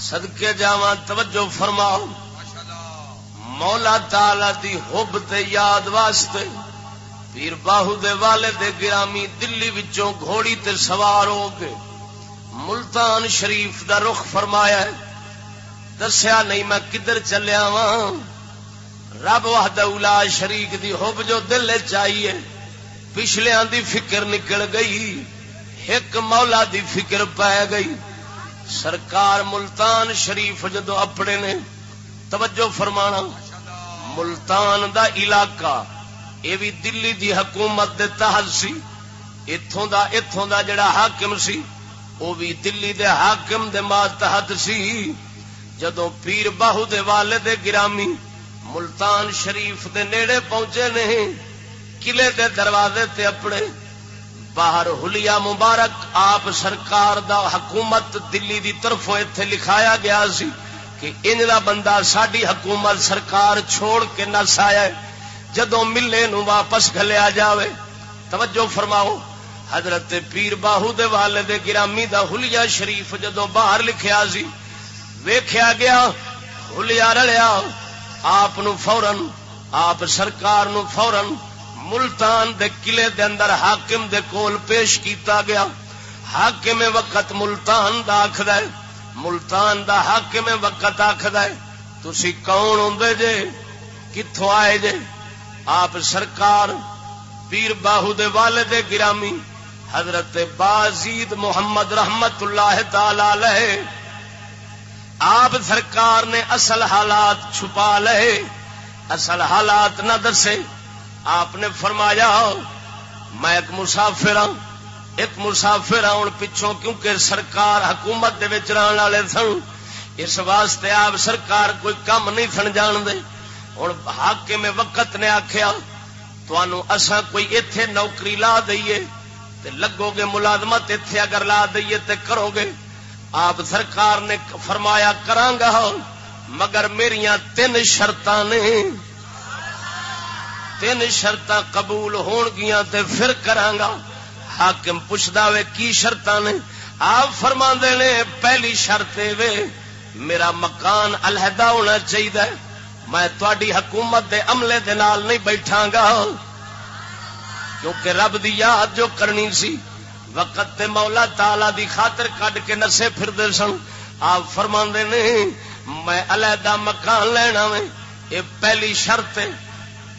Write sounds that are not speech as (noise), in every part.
سدکے جاوا توجہ فرماؤ۔ مولا تالا دی حب تے یاد واسطے پیر باہو دے والے دے گرامی دلی وچوں گھوڑی تے سوار ہو کے ملتان شریف دا رخ فرمایا ہے۔ دسیا نہیں میں کدھر چلیا وا رب وحدہ اولا شریک دی حب جو دل چاہیے پچھلے دی فکر نکل گئی۔ ایک مولا دی فکر پی گئی۔ سرکار ملتان شریف جدو اپنے نے توجہ فرمانا، ملتان دا علاقہ، یہ بھی دلی دی حکومت دے تحت سی اتوں دا اتوں دا جڑا حاکم سی، وہ بھی دلی دے حاکم دے تحت سی۔ جدو پیر باہو دے والے دے گرامی ملتان شریف دے نیڑے پہنچے نہیں، قلعے دے دروازے تے اپنے باہر ہلیا مبارک آپ سرکار دا حکومت دلی دی طرف اتے لکھایا گیا سی کہ ان دا بندہ ساری حکومت سرکار چھوڑ کے نس آیا جدو ملے نو واپس گلیا جاوے۔ توجہ فرماؤ۔ حضرت پیر باہو دے والے دے گرامی دا ہلیا شریف جدو باہر لکھیا سی ویخیا گیا ہلیا رلیا، آپ فورن آپ سرکار نو فورن ملتان دے قلعے دے اندر حاکم دے کول پیش کیتا گیا۔ حاکم وقت ملتان دا آخد ملتان دا حاکم وقت آخد تھی کون ہوں جے؟ کتوں آئے جے؟ آپ سرکار، پیر باہو دے والے دے گرامی، حضرت بازید محمد رحمت اللہ تعالی آپ سرکار نے اصل حالات چھپا لے اصل حالات نہ دسے۔ آپ نے فرمایا، میں ایک مسافر ہوں ایک مسافر ہاں، ہوں پچھوں کیونکہ سرکار حکومت رہن والے سن، اس واسطے آپ سرکار کوئی کم نہیں سن جان دے ہوں حاکم میں وقت نے آخیا اسا کوئی اتے نوکری لا دئیے، تے لگو گے ملازمت اتے اگر لا دئیے تے کرو گے آپ سرکار نے فرمایا کرانگا ہاں، مگر میریاں تین شرط نے۔ تین شرط قبول ہون گیا تے پھر کرانگا حاکم پوچھتا وے کی شرط نے؟ آپ فرما نے پہلی شرط وے، میرا مکان علیحدہ ہونا چاہیے میں تھوڑی حکومت دے عملے دے نال نہیں بیٹھا گا کیونکہ رب دی یاد جو کرنی سی، وقت تے مولا تالا دی خاطر کڈ کے نسے پھر سن۔ آپ فرما نے، میں علیحدہ مکان لینا وے۔ یہ پہلی شرط ہے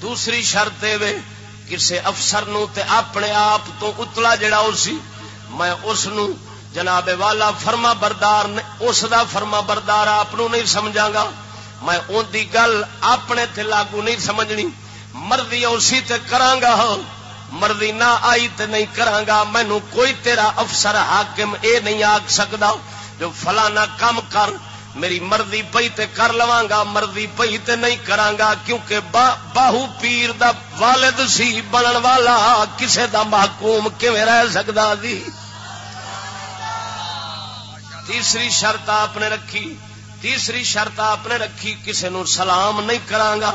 دوسری شرط وے، کسے افسر نو تے اپنے آپ تو اتلا جڑا سی، میں اس نو جناب والا فرما بردار اس دا فرما بردار آپ نہیں سمجھا گا۔ میں ان دی گل اپنے تے لاگو نہیں سمجھنی۔ مرضی اسی تے کرانگا مرضی نہ آئی تے نہیں کرانگا مینو کوئی تیرا افسر حاکم اے نہیں آگ سکتا جو فلانا کام کر میری مرضی پئی تے کر لوا گا، مرضی پئی تے نہیں کرانگا کیونکہ باہو پیر دا والد سی بنن والا، کسے دا محکوم کیویں رہ سکدا دی؟ تیسری شرط آپ نے رکھی، تیسری شرط آپ نے رکھی، کسے نو سلام نہیں کرانگا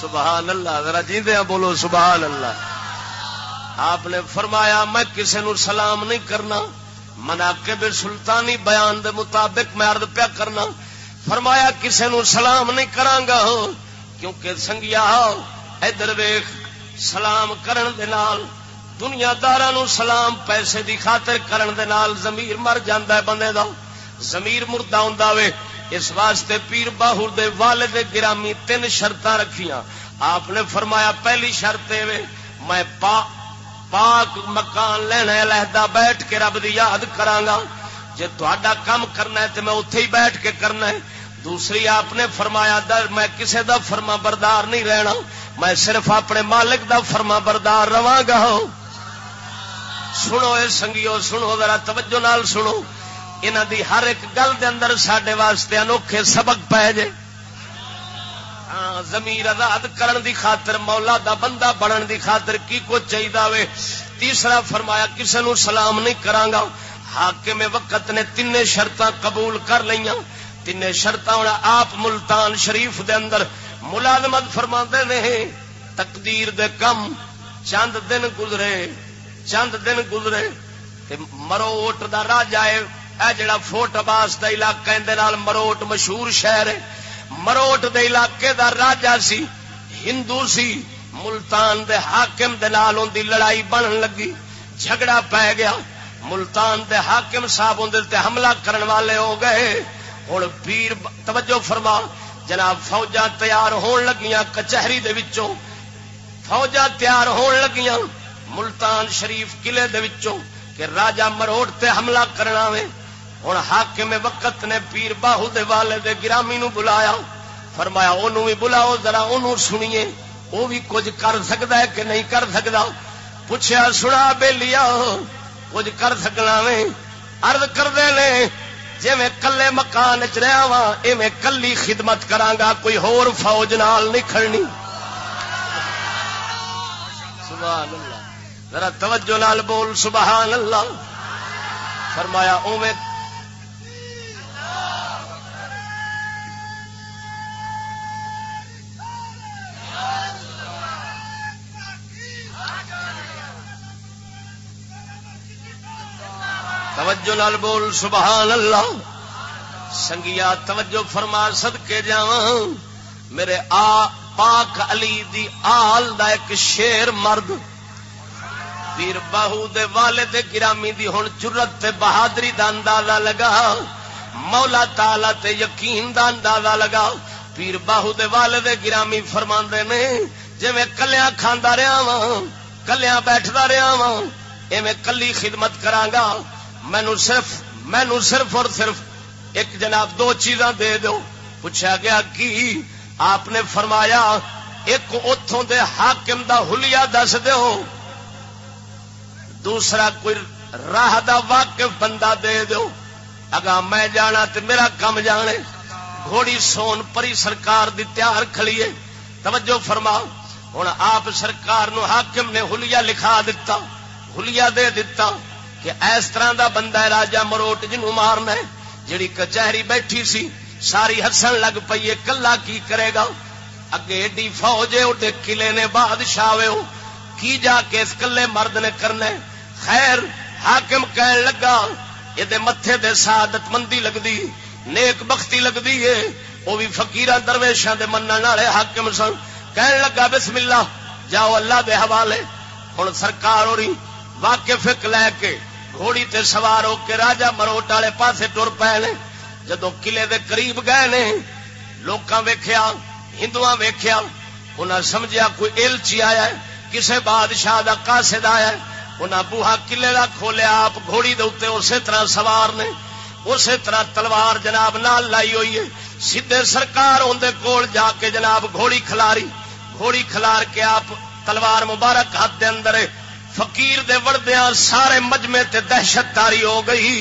سبحان اللہ، ذرا جیندے بولو سبحان اللہ۔ آپ نے فرمایا، میں کسے نو سلام نہیں کرنا۔ مناقب سلطانی بیان دے مطابق میں عرض پیا کرنا، فرمایا کسے نو سلام نہیں کرانگا کیونکہ سنگیا ادھر ویخ سلام کرن دے نال دنیا دارا نو سلام پیسے دی خاطر کرن دے نال زمیر مر جاندہ ہے بندے دا۔ زمیر مردہ ہوں وے، اس واسطے پیر باہر دے والد گرامی تین شرط رکھیاں۔ آپ نے فرمایا پہلی شرط وے، میں پا پاک مکان لینا علیحدہ بیٹھ کے رب دی یاد کرانگا جے تا کام کرنا ہے تو میں اتے ہی بیٹھ کے کرنا ہے۔ دوسری آپ نے فرمایا در میں کسے دا فرما بردار نہیں رہنا۔ میں صرف اپنے مالک دا فرما بردار رواں گا سنو اے سنگیو، سنو ذرا توجہ نال سنو۔ انہاں دی ہر ایک گل دے اندر ساڈے واسطے انوکھے سبق پے جے۔ زمیر آزاد کرن دی خاطر، مولا دا بندہ بنن دی خاطر کی کو چاہیے تیسرا فرمایا کسی نو سلام نہیں کرانگا حاکم وقت نے تین شرط قبول کر لیا تین شرط آپ ملتان شریف دے اندر۔ ملازمت فرما نے، تقدیر دے کم۔ چند دن گزرے، چند دن گزرے۔ مروٹ دا راجا اے جڑا فوٹ عباس دا علاقہ نال مروٹ مشہور شہر ہے۔ مروٹ دے علاقے دا راجا سی، ہندو سی، ملتان دے حاکم دے نال ان دی لڑائی بنن لگی، جھگڑا پی گیا۔ ملتان دے حاکم صاحب اندر تے حملہ کرن والے ہو گئے۔ ہوں پیر توجہ فرما، جناب فوجا تیار ہون لگیاں کچہری دے وچوں۔ فوجا تیار ہون لگیاں ملتان شریف قلعے دے وچوں کہ راجا مروڑ تے حملہ کرنا وے ہوں حاکم وقت نے پیر باہو دے والے دے گرامی نو بلایا فرمایا انہوں بھی بلاؤ ذرا انہوں سنیے وہ بھی کچھ کر سکتا ہے کہ نہیں کر سکتا پوچھا سنا بے لیا کچھ کر سکنا وے ارد کرتے ہیں جی میں کلے مکان چ رہا وا ایویں کلی خدمت کرانگا کوئی ہور فوج نال نہیں کھڑنی سبحان اللہ ذرا توجہ نال بول سبحان اللہ فرمایا اوے توجہ نال بول سبحان اللہ سنگیا، توجہ فرما سد کے جا میرے آ پاک علی دی آل دا ایک شیر مرد۔ پیر باہو دے والد گرامی دی ہن چرت تے بہادری دا اندازہ لگا۔ مولا تالا تے یقین دا اندازہ لگا۔ پیر باہو دے والد گرامی فرماندے نے جی میں کلیاں کھاندا رہا وا کلیاں بیٹھدا رہا وا ایویں کلی خدمت کرانگا مینو صرف مینو صرف اور صرف ایک جناب دو چیزاں دے دو۔ پوچھا گیا کی؟ آپ نے فرمایا، ایک اتوں دے حاکم دا حلیہ دس دو دوسرا کوئی راہ دا واقف بندہ دے دو۔ اگا میں جانا تے میرا کم جانے۔ گھوڑی سون پری سرکار دی تیار کھڑیے توجہ فرما ہوں آپ سرکار نو حاکم نے حلیہ لکھا دیتا حلیہ دے دیتا کہ اس طرح دا بندہ ہے راجا مروٹ جنو مارنا ہے جڑی کچہری بیٹھی سی، ساری ہسن لگ پی کلا کی کرے گا؟ اگے ایڈی فوج ہے قلعے نے بادشاہ کی جا کے اس کلے مرد نے کرنا ہے؟ خیر، حاکم کہن لگا، یہ متے دے سعادت مندی لگتی نیک بختی لگتی ہے۔ وہ بھی فکیر درویشاں دے من والے حاکم سن۔ کہن لگا، بسم اللہ، جاؤ اللہ دے حوالے۔ ہوں سرکار ہو رہی واقف لے کے گھوڑی تے سوار ہو کے راجا مروٹ والے پاسے ٹر پے نے۔ جدو قلعے دے قریب گئے نے، لوکاں ویکھیا ہندو ویکھیا، انہاں سمجھیا کوئی ایلچی آیا ہے، کسے بادشاہ دا قاصد آیا ہے۔ انہاں بوہا قلعے دا کھولیا، آپ گھوڑی دے اوتے اسی طرح سوار نے۔ اسی طرح تلوار جناب نال لائی ہوئی ہے۔ سیدھے سرکار اندر کول جا کے جناب گھوڑی کھلاری۔ گھوڑی کھلار کے آپ تلوار مبارک ہاتھ دے اندر فقیر دے وردیا سارے مجمے تے دہشت داری ہو گئی۔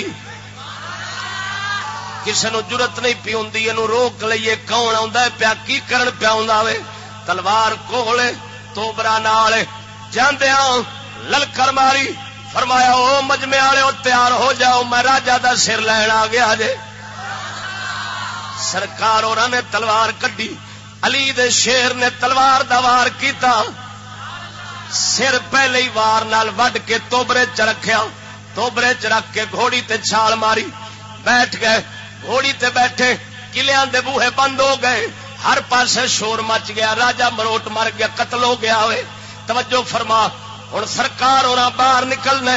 کسی نو ضرورت نہیں پی ہوں روک لیے کون آ پیا کی کرن پیا تلوار کوڑے توبرا نال جاندیا للکر ماری، فرمایا، او مجمے والے تیار ہو جاؤ، میں راجا دا سر لین آ گیا جے سرکار اور نے تلوار کڈی، علی دے شیر نے تلوار دا وار کیتا۔ سر پہلے ہی وار نال وڈ کے توبرے چ رکھیا، توبرے چ رکھ کے گھوڑی تے چھال ماری۔ بیٹھ گئے، گھوڑی تے بیٹھے کلیاں دے بوہے بند ہو گئے۔ ہر پاسے شور مچ گیا، راجا مروٹ مر گیا، قتل ہو گیا ہوئے۔ توجہ فرما ہوں سرکار اور باہر نکلنا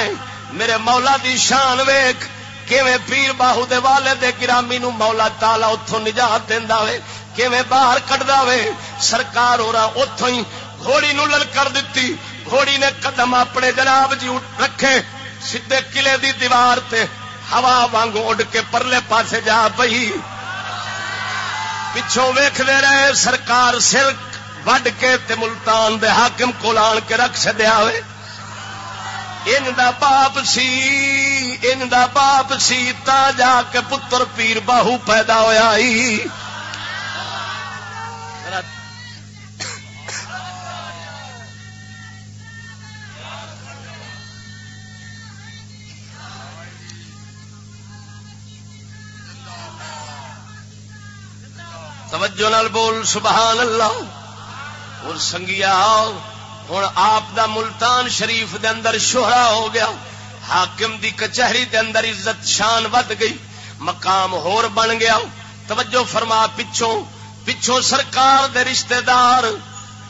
میرے مولا دی شان ویخ کیویں پیر باہو دے والے دے گرامی نو مولا تالا اتوں نجات دینا وے، کیویں باہر کٹدا وے۔ سرکار ہو اتوں ہی گھوڑی نو للکر دیتی گھوڑی نے قدم اپنے جناب جی رکھے۔ سیدے قلعے دی دیوار تے ہوا وانگ اڈ کے پرلے پاسے جا پئی۔ پچھوں ویختے رہے، سرکار سر وڈ کے تے ملتان دے حاکم کو آن کے رکھ چڈیا ہوئے۔ ان دا باپ سی، ان دا باپ سی، تا جا کے پتر پیر باہو پیدا ہوا توجہ نال بول، سبحان اللہ۔ اور سنگیا ہوں آپ دا ملتان شریف دے اندر شوہرا ہو گیا۔ حاکم دی کچہری دے اندر عزت شان ود گئی۔ مقام ہور بن گیا۔ توجہ فرما، پچھوں پچھوں سرکار دے رشتہ دار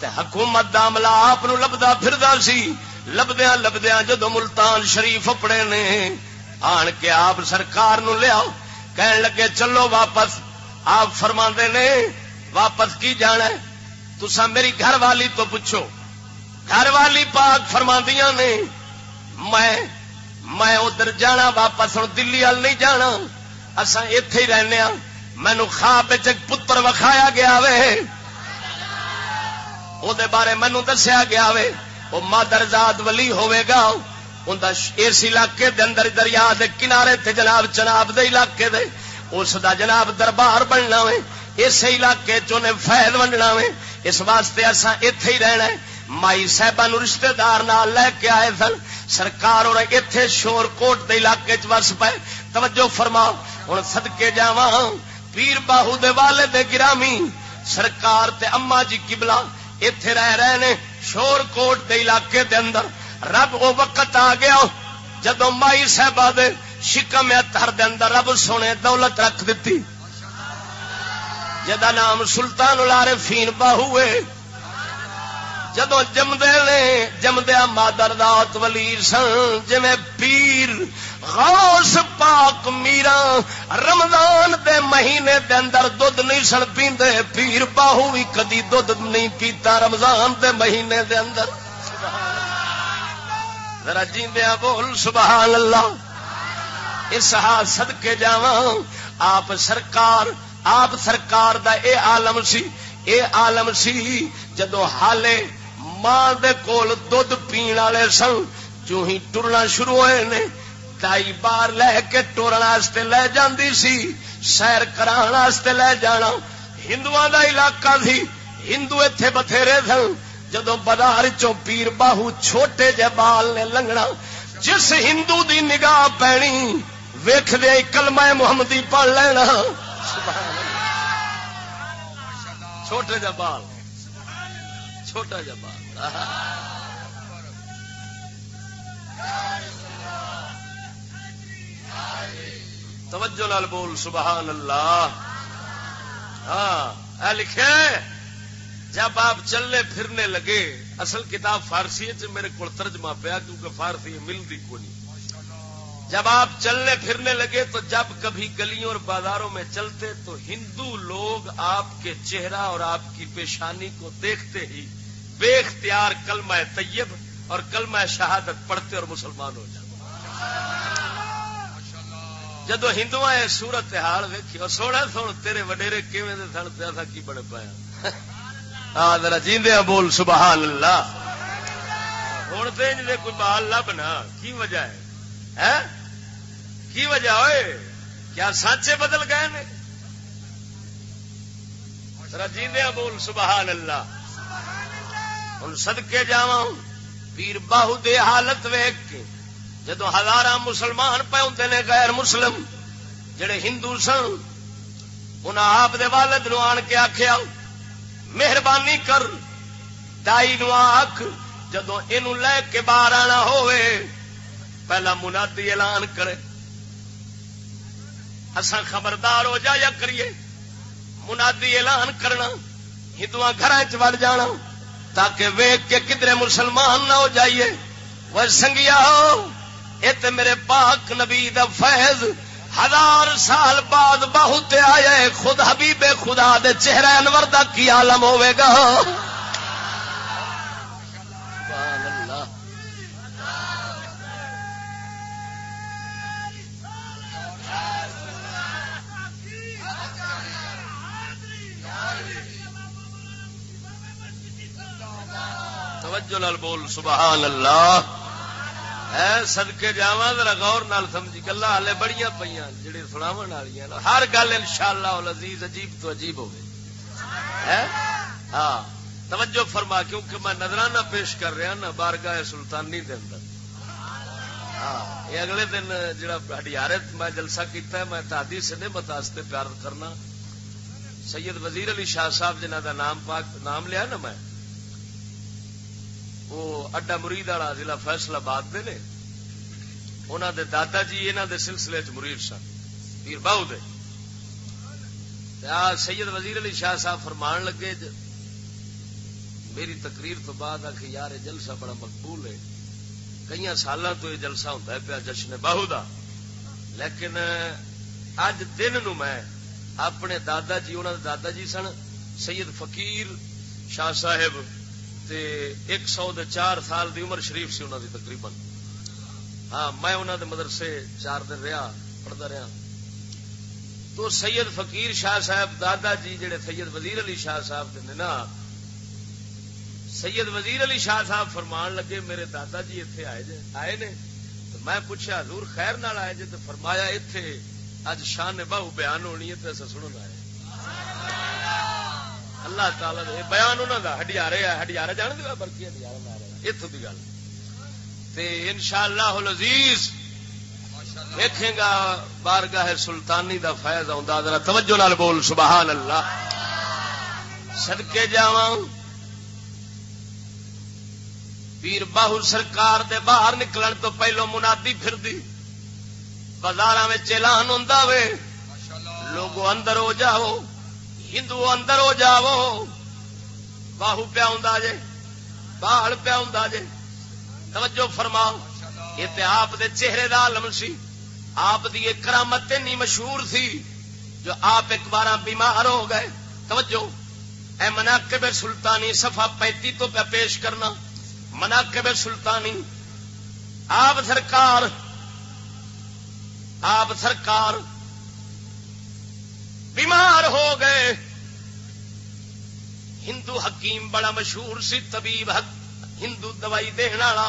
تے حکومت دا عملہ آپ لبدا پھردا سی۔ لبدیا لبدیا جدو ملتان شریف اپنے نے، آن کے آپ سرکار نو لیا کہن لگے، چلو واپس۔ آپ فرما نے، واپس کی جانا تسا میری گھر والی تو پوچھو۔ گھر والی پاک فرما نے، میں میں ادھر جانا، واپس ہوں دلی وال نہیں جانا۔ اصا اتے ہی رہنے ہاں۔ مینو خواب پتر وکھایا گیا وے۔ وہ بارے مینو دسیا گیا وے۔ وہ مادرزاد ولی ہوے گا۔ اس علاقے دے اندر دریا دے کنارے تے جناب جناب دے علاقے دے۔ اس دا جناب دربار بننا وے اس علاقے چنے فیض ونڈنا وے۔ اس واسطے اصا اتے ہی رہنا ہے۔ مائی صاحبہ نو رشتہ دار نال لے کے آئے سن۔ سرکار اور اتے شور کوٹ دے علاقے چ وس پائے توجہ فرما ہوں سدکے جا پیر باہو دے والے دے گرامی۔ سرکار تے اما جی کبلا اتے رہ رہے نے شور کوٹ دے علاقے دے اندر۔ رب وہ وقت آ گیا۔ جدو مائی صاحبہ دے شکم اتر دے اندر، رب سونے، دولت رکھ دیتی۔ جدا نام سلطان الارے فین باہو جدو جمدے نے جمدیا مادر دات ولی سن جی پیر غوث پاک میرا رمضان دے مہینے دے اندر دودھ نہیں سن پیندے، پیر باہو بھی کدی دودھ نہیں پیتا رمضان دے مہینے دے اندر۔ ذرا جیندیا بول، سبحان اللہ۔ اس ہاتھ سد کے جا آپ سرکار آپ سرکار دا اے عالم سی، اے عالم سی، جدو حالے ماں دے کول دودھ پین والے سن، جو ہی ٹرنا شروع ہوئے نے تائی بار لے کے ٹورن لے جاندی سی، سیر کران لے جانا۔ ہندو دا علاقہ سی، ہندو اتے بتھیرے سن۔ جدو بازار چو پیر باہو چھوٹے جے بال نے لنگنا، جس ہندو دی نگاہ پینی ویخ دے کلمہ محمدی پڑھ لینا۔ چھوٹے جا بال۔ چھوٹا جا بال۔ توجہ لال بول، سبحان اللہ۔ ہاں لکھے، جب آپ چلنے پھرنے لگے، اصل کتاب فارسی میرے کو ترجمہ پیا، کیونکہ فارسی ملتی کو نہیں۔ جب آپ چلنے پھرنے لگے تو جب کبھی گلیوں اور بازاروں میں چلتے تو ہندو لوگ آپ کے چہرہ اور آپ کی پیشانی کو دیکھتے ہی بے اختیار کلمہ طیب اور کلمہ شہادت پڑھتے اور مسلمان ہو جاتے جدو ہندو سورت حال ویکھی، اور سونا سن تیرے وڈیرے کیویں سن پیسہ کی بڑے پایا؟ ہاں ذرا جیندے بول، سبحان اللہ۔ ہوں تو جی کوئی بال لبنا، کی وجہ ہے؟ کی وجہ ہوئے؟ کیا سانچے بدل گئے نے؟ ذرا جیندے بول، سبحان اللہ۔ ہوں سدکے جا پیر باہو دے حالت ویگ کے۔ جدو ہزار مسلمان پہ ہوں نے غیر مسلم، جڑے ہندو سن ان آپ دے والد نو آن کے آخیا مہربانی کر، دائی نو آخ جدو یہ لے کے باہر آنا ہوئے پہلا منادی اعلان کرے۔ اسا خبردار ہو جا یا کریے۔ منادی اعلان کرنا ہندو گھر چڑ جانا، تاکہ ویگ کے کدھر مسلمان نہ ہو جائیے۔ وہ سنگیا ہو یہ میرے پاک نبی دا فیض ہزار سال بعد بہت آئے۔ خود حبیب خدا دے چہرے انور دا کی عالم ہوے گا؟ توجہ سبحان اللہ۔ اے سدکے جا ذرا غور نال سمجھی گلا ہالے بڑی پہ جڑی سناو والی ہر گل ان شاء اللہ عزیز عجیب تو عجیب ہوگی ہاں۔ توجہ فرما، کیونکہ میں نظرانہ پیش کر رہا نا بارگاہ سلطانی دے اندر۔ ہاں۔ یہ اگلے دن جڑا ہڈیارت میں جلسہ کیتا ہے، میں تادی سے نہیں بتاستے پیار کرنا۔ سید وزیر علی شاہ صاحب جنہ دا نام پاک، نام لیا نا میں وہ اڈا مرید والا ضلع فیصلہ باد دے نے انہوں دے دادا جی انہوں دے سلسلے چ مرید سن، پیر باؤ دے۔ سید وزیر علی شاہ صاحب فرمان لگے میری تقریر تو بعد آ کے یار جلسہ بڑا مقبول ہے۔ کئی سال تو یہ جلسہ ہوتا ہے پیا جشن باہو دا۔ لیکن اج دن نو میں اپنے دادا جی انہوں نے دادا جی سن، سید فقیر شاہ صاحب تے ایک سو دے چار سال دی عمر شریف سی انہوں دی تقریباً۔ ہاں میں انہوں دے مدرسے چار دن رہا پڑھتا رہا۔ تو سید فقیر شاہ صاحب دادا جی جڑے سید وزیر علی شاہ صاحب دے نا، سید وزیر علی شاہ صاحب فرمان لگے، میرے دادا جی اتے آئے جے، آئے نے۔ تو میں پوچھا، حضور خیر نال آئے جے، تو فرمایا اتے اج شان بہو بیان ہونی ہے، تو ایسا سنو آئے اللہ تعالی دے بیان انہوں کا ہڈیارے ہڈیارے جان دیا بلکہ ہڈیارے اتوں کی گل۔ ان شاء اللہ لذیذ دیکھے گا بارگاہ سلطانی دا فیض آ توجہ نال بول سبحان اللہ سدکے جاواں۔ پیر باہو سرکار دے باہر نکلن تو پہلو منادی پھر دی بازار اعلان ہوں وے۔ لوگ اندر ہو جاؤ۔ ہندو اندر ہو جاؤ۔ باہو پیا ہوں جے بال پیا ہوں جے۔ توجہ فرماؤ، یہ تے آپ دے چہرے دا عالم سی۔ آپ دی ایک کرامت نہیں مشہور سی، جو آپ ایک بار بیمار ہو گئے۔ توجہ، اے مناقب سلطانی صفحہ پینتی تو پہ پیش کرنا۔ مناقب سلطانی، آپ سرکار آپ سرکار بیمار ہو گئے۔ ہندو حکیم بڑا مشہور سی، طبیب ہندو دوائی والا۔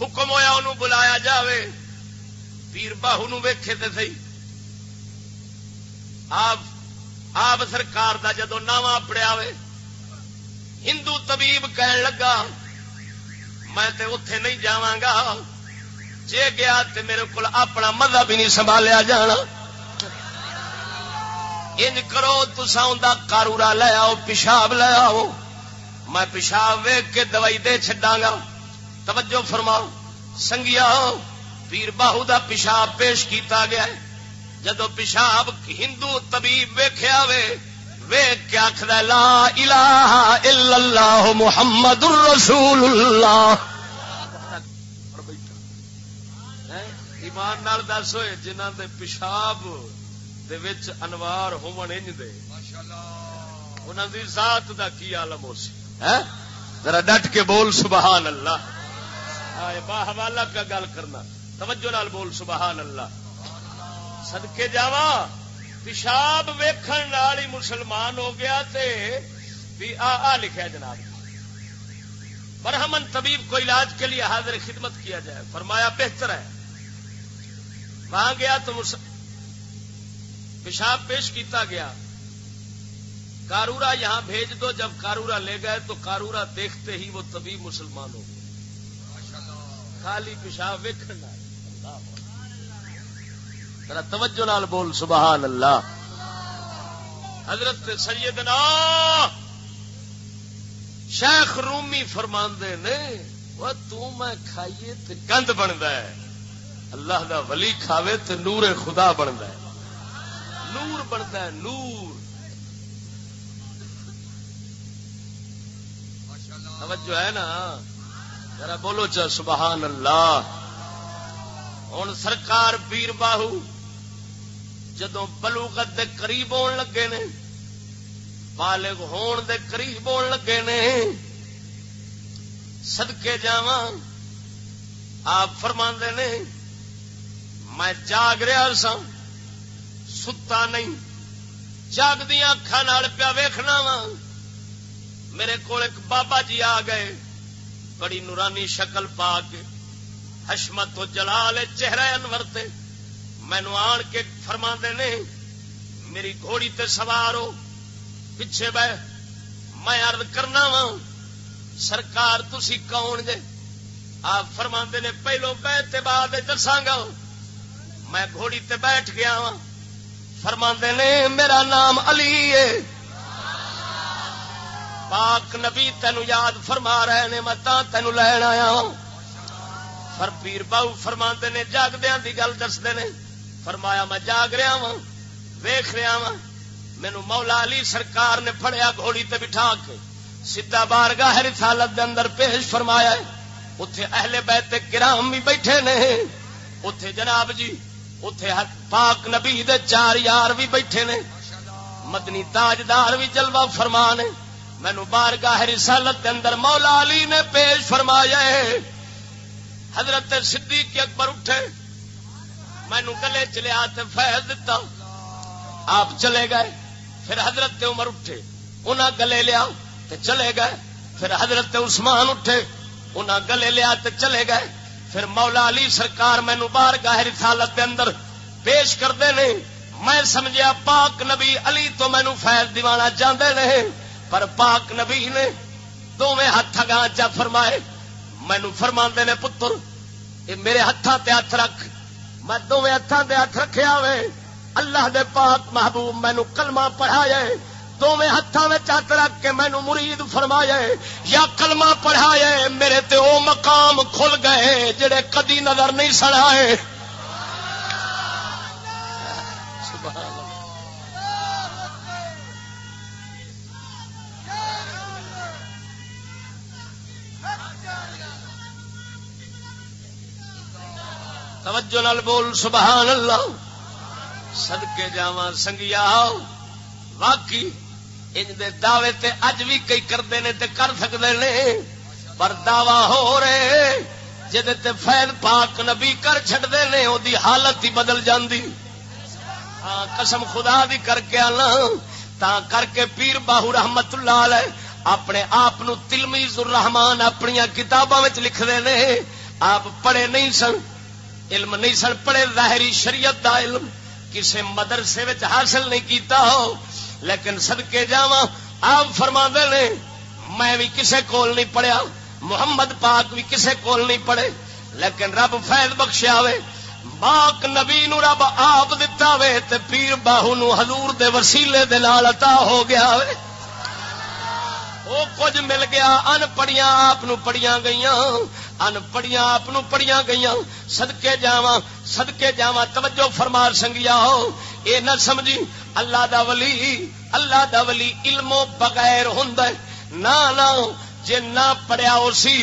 حکم ہوا انہوں بلایا جاوے۔ پیر باہو نو ویکھے تے سی آپ آپ سرکار دا جدو نواں پڑیا ہندو طبیب کہن لگا، میں تے اتے نہیں جا جے گیا تے میرے کو اپنا مذہب ہی نہیں سنبھالیا جانا۔ انج کرو تسا کارورا لے آؤ، پیشاب لے آؤ۔ میں پیشاب ویگ کے دوائی دے چڈا گا توجہ فرماؤ۔ سنگیا، پیر باہو دا پیشاب پیش کیتا گیا جدو پیشاب ہندو طبیب ویخیا وے کیا آخر لا الہ الا اللہ محمد الرسول اللہ۔ ایمان نال دس ہوئے جنہ دے پیشاب دے وچ انوار ہون انج دے۔ انہاں دی ذات دا کی عالم ہو سی؟ ذرا ڈٹ کے بول سبحان اللہ با حوالہ پہ گل کرنا۔ توجہ نال بول سبحان اللہ صدقے جاواں پیشاب ویکھن ہی مسلمان ہو گیا تے بھی آ آ لکھا جناب۔ برہمن طبیب کو علاج کے لیے حاضر خدمت کیا جائے۔ فرمایا بہتر ہے۔ وہاں گیا تو پیشاب پیش کیتا گیا۔ کارورا یہاں بھیج دو، جب کارورا لے گئے تو کارورا دیکھتے ہی وہ طبیب مسلمان ہو گئے۔ خالی پیشاب ویکن ذرا توجہ نال بول، سبحان اللہ۔ حضرت سیدنا شیخ رومی فرماندے نے، وہ تو میں کھائیے تے گند بنتا ہے۔ اللہ دا ولی کھاوے تے نور خدا بنتا ہے۔ نور بنتا ہے، نور۔ توجہ ہے نا؟ ذرا بولو چا سبحان اللہ۔ ہوں سرکار پیر باہو جدو بلوغت دے قریب ہون لگے نے، بالغ ہون دے قریب ہون لگے نے سدکے جا آپ فرما نے میں جاگ رہا سا، ستا نہیں۔ جاگ دیا اکھان پیا ویخنا وا۔ میرے کو بابا جی آ گئے۔ بڑی نورانی شکل پا کے۔ حشمت و جلال چہرہ انورتے مینو آن کے فرما نے، میری گھوڑی تے سوار ہو۔ پیچھے بہ، میں ارد کرنا وا، سرکار تسی کون جے؟ آپ فرما نے، پہلو بہ بعد دساگا میں گھوڑی تے بیٹھ گیا ہاں۔ وا فرما نے، میرا نام علی ہے۔ پاک نبی تینو یاد فرما رہے نے، میں تینو لین آیا ہوں پر پیر باہو فرما نے جاگدیا کی گل دستے نے۔ فرمایا، میں جاگ رہا ہاں، وا ویخ رہا ہاں۔ وا مینو مولا علی سرکار نے پڑیا گھوڑی تے بٹھا کے۔ سیدا بار گاہ رسالت دے اندر پیش فرمایا اتے اہل بیت کرام بھی بیٹھے نے۔ اتے جناب جی اتے پاک نبی دے چار یار بھی بیٹھے نے۔ مدنی تاجدار بھی جلوہ فرما نے مینو بار گاہ رسالت دے اندر مولا علی نے پیش فرمایا حضرت صدیق اکبر اٹھے۔ مینو گلے چلے چلیا فیض دتا۔ آپ چلے گئے۔ پھر حضرت عمر اٹھے۔ انہاں گلے لیا تے چلے گئے۔ پھر حضرت عثمان اٹھے۔ انہاں گلے لیا تے چلے گئے۔ پھر مولا علی سرکار مینو بار گاہ رسالت دے اندر پیش کرتے ہیں میں سمجھیا پاک نبی علی تو مینو فیض دیوانا چاہتے ہیں پر پاک نبی نے دونوں ہاتھ گاہ چا فرمائے۔ مینو فرما نے، پتر یہ میرے ہاتھوں تے ہاتھ رکھ۔ میں دونوں ہاتھوں تے ہاتھ رکھیا وے۔ اللہ دے پاک محبوب مینو کلمہ پڑھایا دونوں ہاتھوں میں ہاتھ رکھ کے مینو مرید فرمایا، یا کلمہ پڑھایا، میرے تے او مقام کھل گئے جڑے کدی نظر نہیں سڑائے توجہ نال بول، سبحان اللہ۔ سدکے جا سنگیا واقعی ان دے دعوے تے اج بھی کئی کرتے ہیں تے کر سکتے ہیں پر دعوی ہو رہے جہد تے فیض پاک نبی کر چڑتے ہیں وہ حالت ہی بدل جاندی۔ ہاں قسم خدا دی کر کے آنا، تا کر کے پیر باہو رحمت اللہ علیہ اپنے آپ تلمیز الرحمان اپنی کتاباں لکھتے ہیں آپ پڑھے نہیں سن، علم نہیں سن پڑے ظاہری شریعت دا علم، کسے مدرسے حاصل نہیں کیتا ہو لیکن سدکے جا آپ فرما نے، میں بھی کسے کول نہیں پڑھیا، محمد پاک بھی کسے کول نہیں پڑھے، لیکن رب فیض بخشیا وے باق نبی نو رب آپ دتا وے، تے پیر باہو نو حضور دے وسیلے دے نال عطا ہو گیا وے۔ وہ کچھ مل گیا، ان پڑیاں آپ پڑیاں گئی ان پڑیاں آپ پڑیاں گئی سدکے جا سدکے جا توجہ فرمار سنگیا ہو۔ اے نہ سمجھی، اللہ دا ولی، اللہ دا ولی علموں بغیر ہوں نہ جے نہ پڑیا ہو سی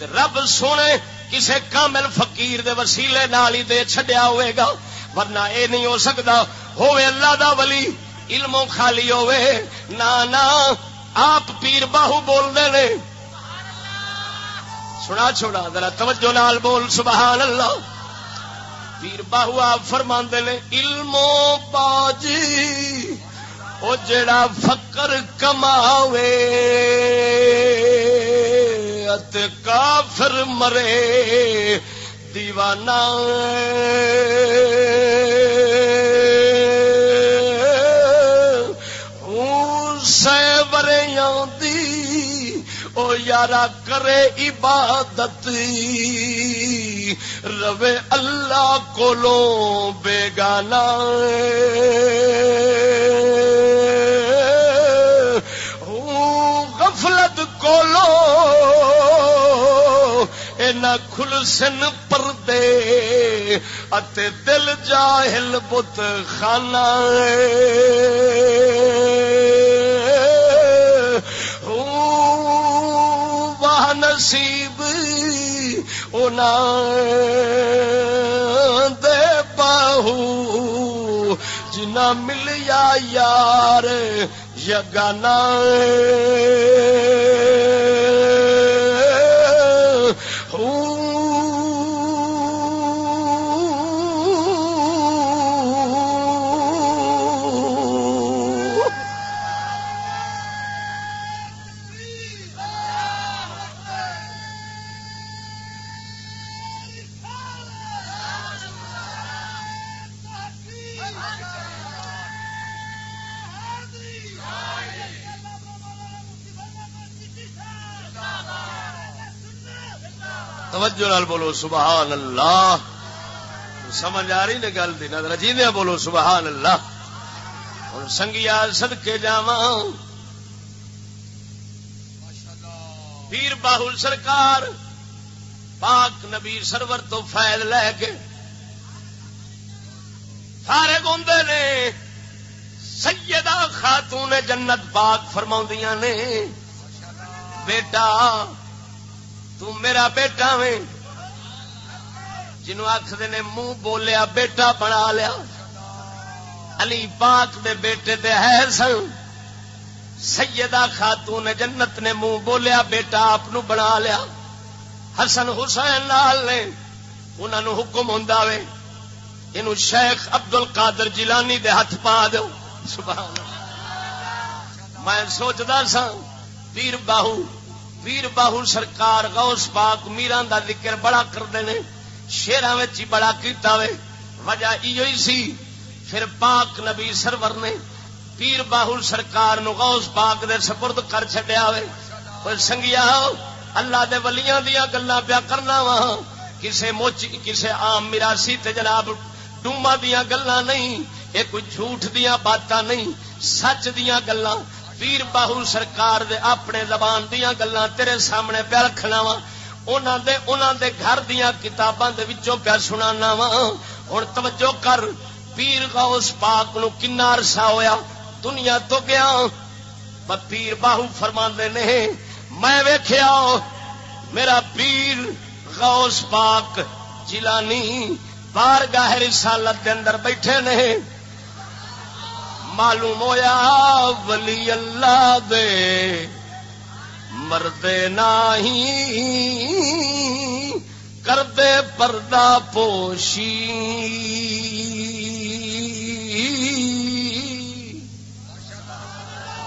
رب سونے کسے کامل فقیر دے وسیلے نال ہی دے چھڈیا ہوئے گا۔ ورنہ اے نہیں ہو سکتا ہوئے اللہ دا ولی، علموں خالی ہوئے نہ نہ، آپ پیر باہو بولتے نے۔ سنا چھوڑا، ذرا توجہ نال بول، سبحان اللہ۔ پیر باہو آپ فرما نے، علمو باجی وہ جڑا فکر کماوے۔ ات کافر مرے، دیوانہ۔ یارا کرے عبادت روے اللہ کو بیگانا غفلت کو کھل سن پردے، اتے دل جاہل بت خانہ۔ نصیب دے باہو جنا ملیا یار یگانا توجہ نال بولو، سبحان اللہ۔ سمجھ آ رہی نے گل دی، نظر جی بولو، سبحان اللہ۔ ہوں سنگیا سد کے جا پیر باہل سرکار، پاک نبی سرور تو فائد لے کے سارے گوندے نے سیدہ خاتون جنت پاک فرما نے، بیٹا تو میرا بیٹا میں جنو آخر نے منہ بولیا، بیٹا بنا لیا۔ علی پاک دے بیٹے دے ہے سن۔ سیدہ خاتون جنت نے منہ بولیا، بیٹا آپ بنا لیا۔ حسن حسین لال نے انہوں حکم ہوں یہ شیخ ابدل کادر جیلانی دے ہاتھ پا دو سبحان میں سوچتا سا ویر باہو ویر باہو سرکار غوث پاک میران دا ذکر بڑا کرتے ہیں شیران ہی بڑا کیتا وے۔ وجہ یہ سی، پھر پاک نبی سرور نے پیر باہل سرکار نو غوث پاک دے سپرد کر چڈیا وے۔ کوئی سنگیا، اللہ دے ولیاں دیا گلا پیا کرنا وا۔ کسے موچ کسے آم میراسی تے جناب ڈوما دیا گلا نہیں، یہ کوئی جھوٹ دیا باتاں نہیں، سچ دیا گلا پیر باہو سرکار دے اپنے زبان دیا گلا تیرے سامنے پیا رکھنا وا دے دے گھر دیا کتاباں پیا سنا وا۔ ہوں توجہ کر، پیر غوث پاک نو کنا عرصہ ہویا، دنیا تو گیا۔ پیر باہو فرما نے، میں ویخیا میرا پیر غوث پاک جیلانی بار گاہ رسالت دے اندر بیٹھے نے۔ معلوم ہویا ولی اللہ دے۔ مردے نہیں کردے پردہ پوشی۔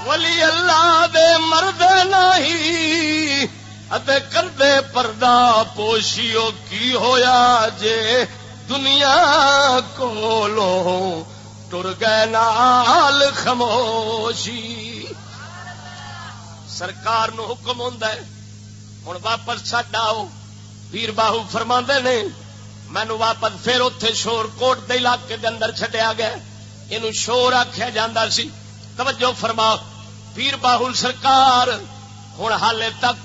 ولی اللہ دے مرد نہیں کردے پردہ پوشیو کی ہویا جے دنیا کو لو ٹر گئے نال خموشی سرکار نو حکم ہوں ہوں واپس چڈ آؤ۔ پیر باہو فرما نے مینو واپس پھر اتے شور کوٹ دے علاقے دے اندر چڈیا گیا۔ یہ شور آخیا جا سی۔ توجہ فرما۔ پیر باہو سرکار ہوں حالے تک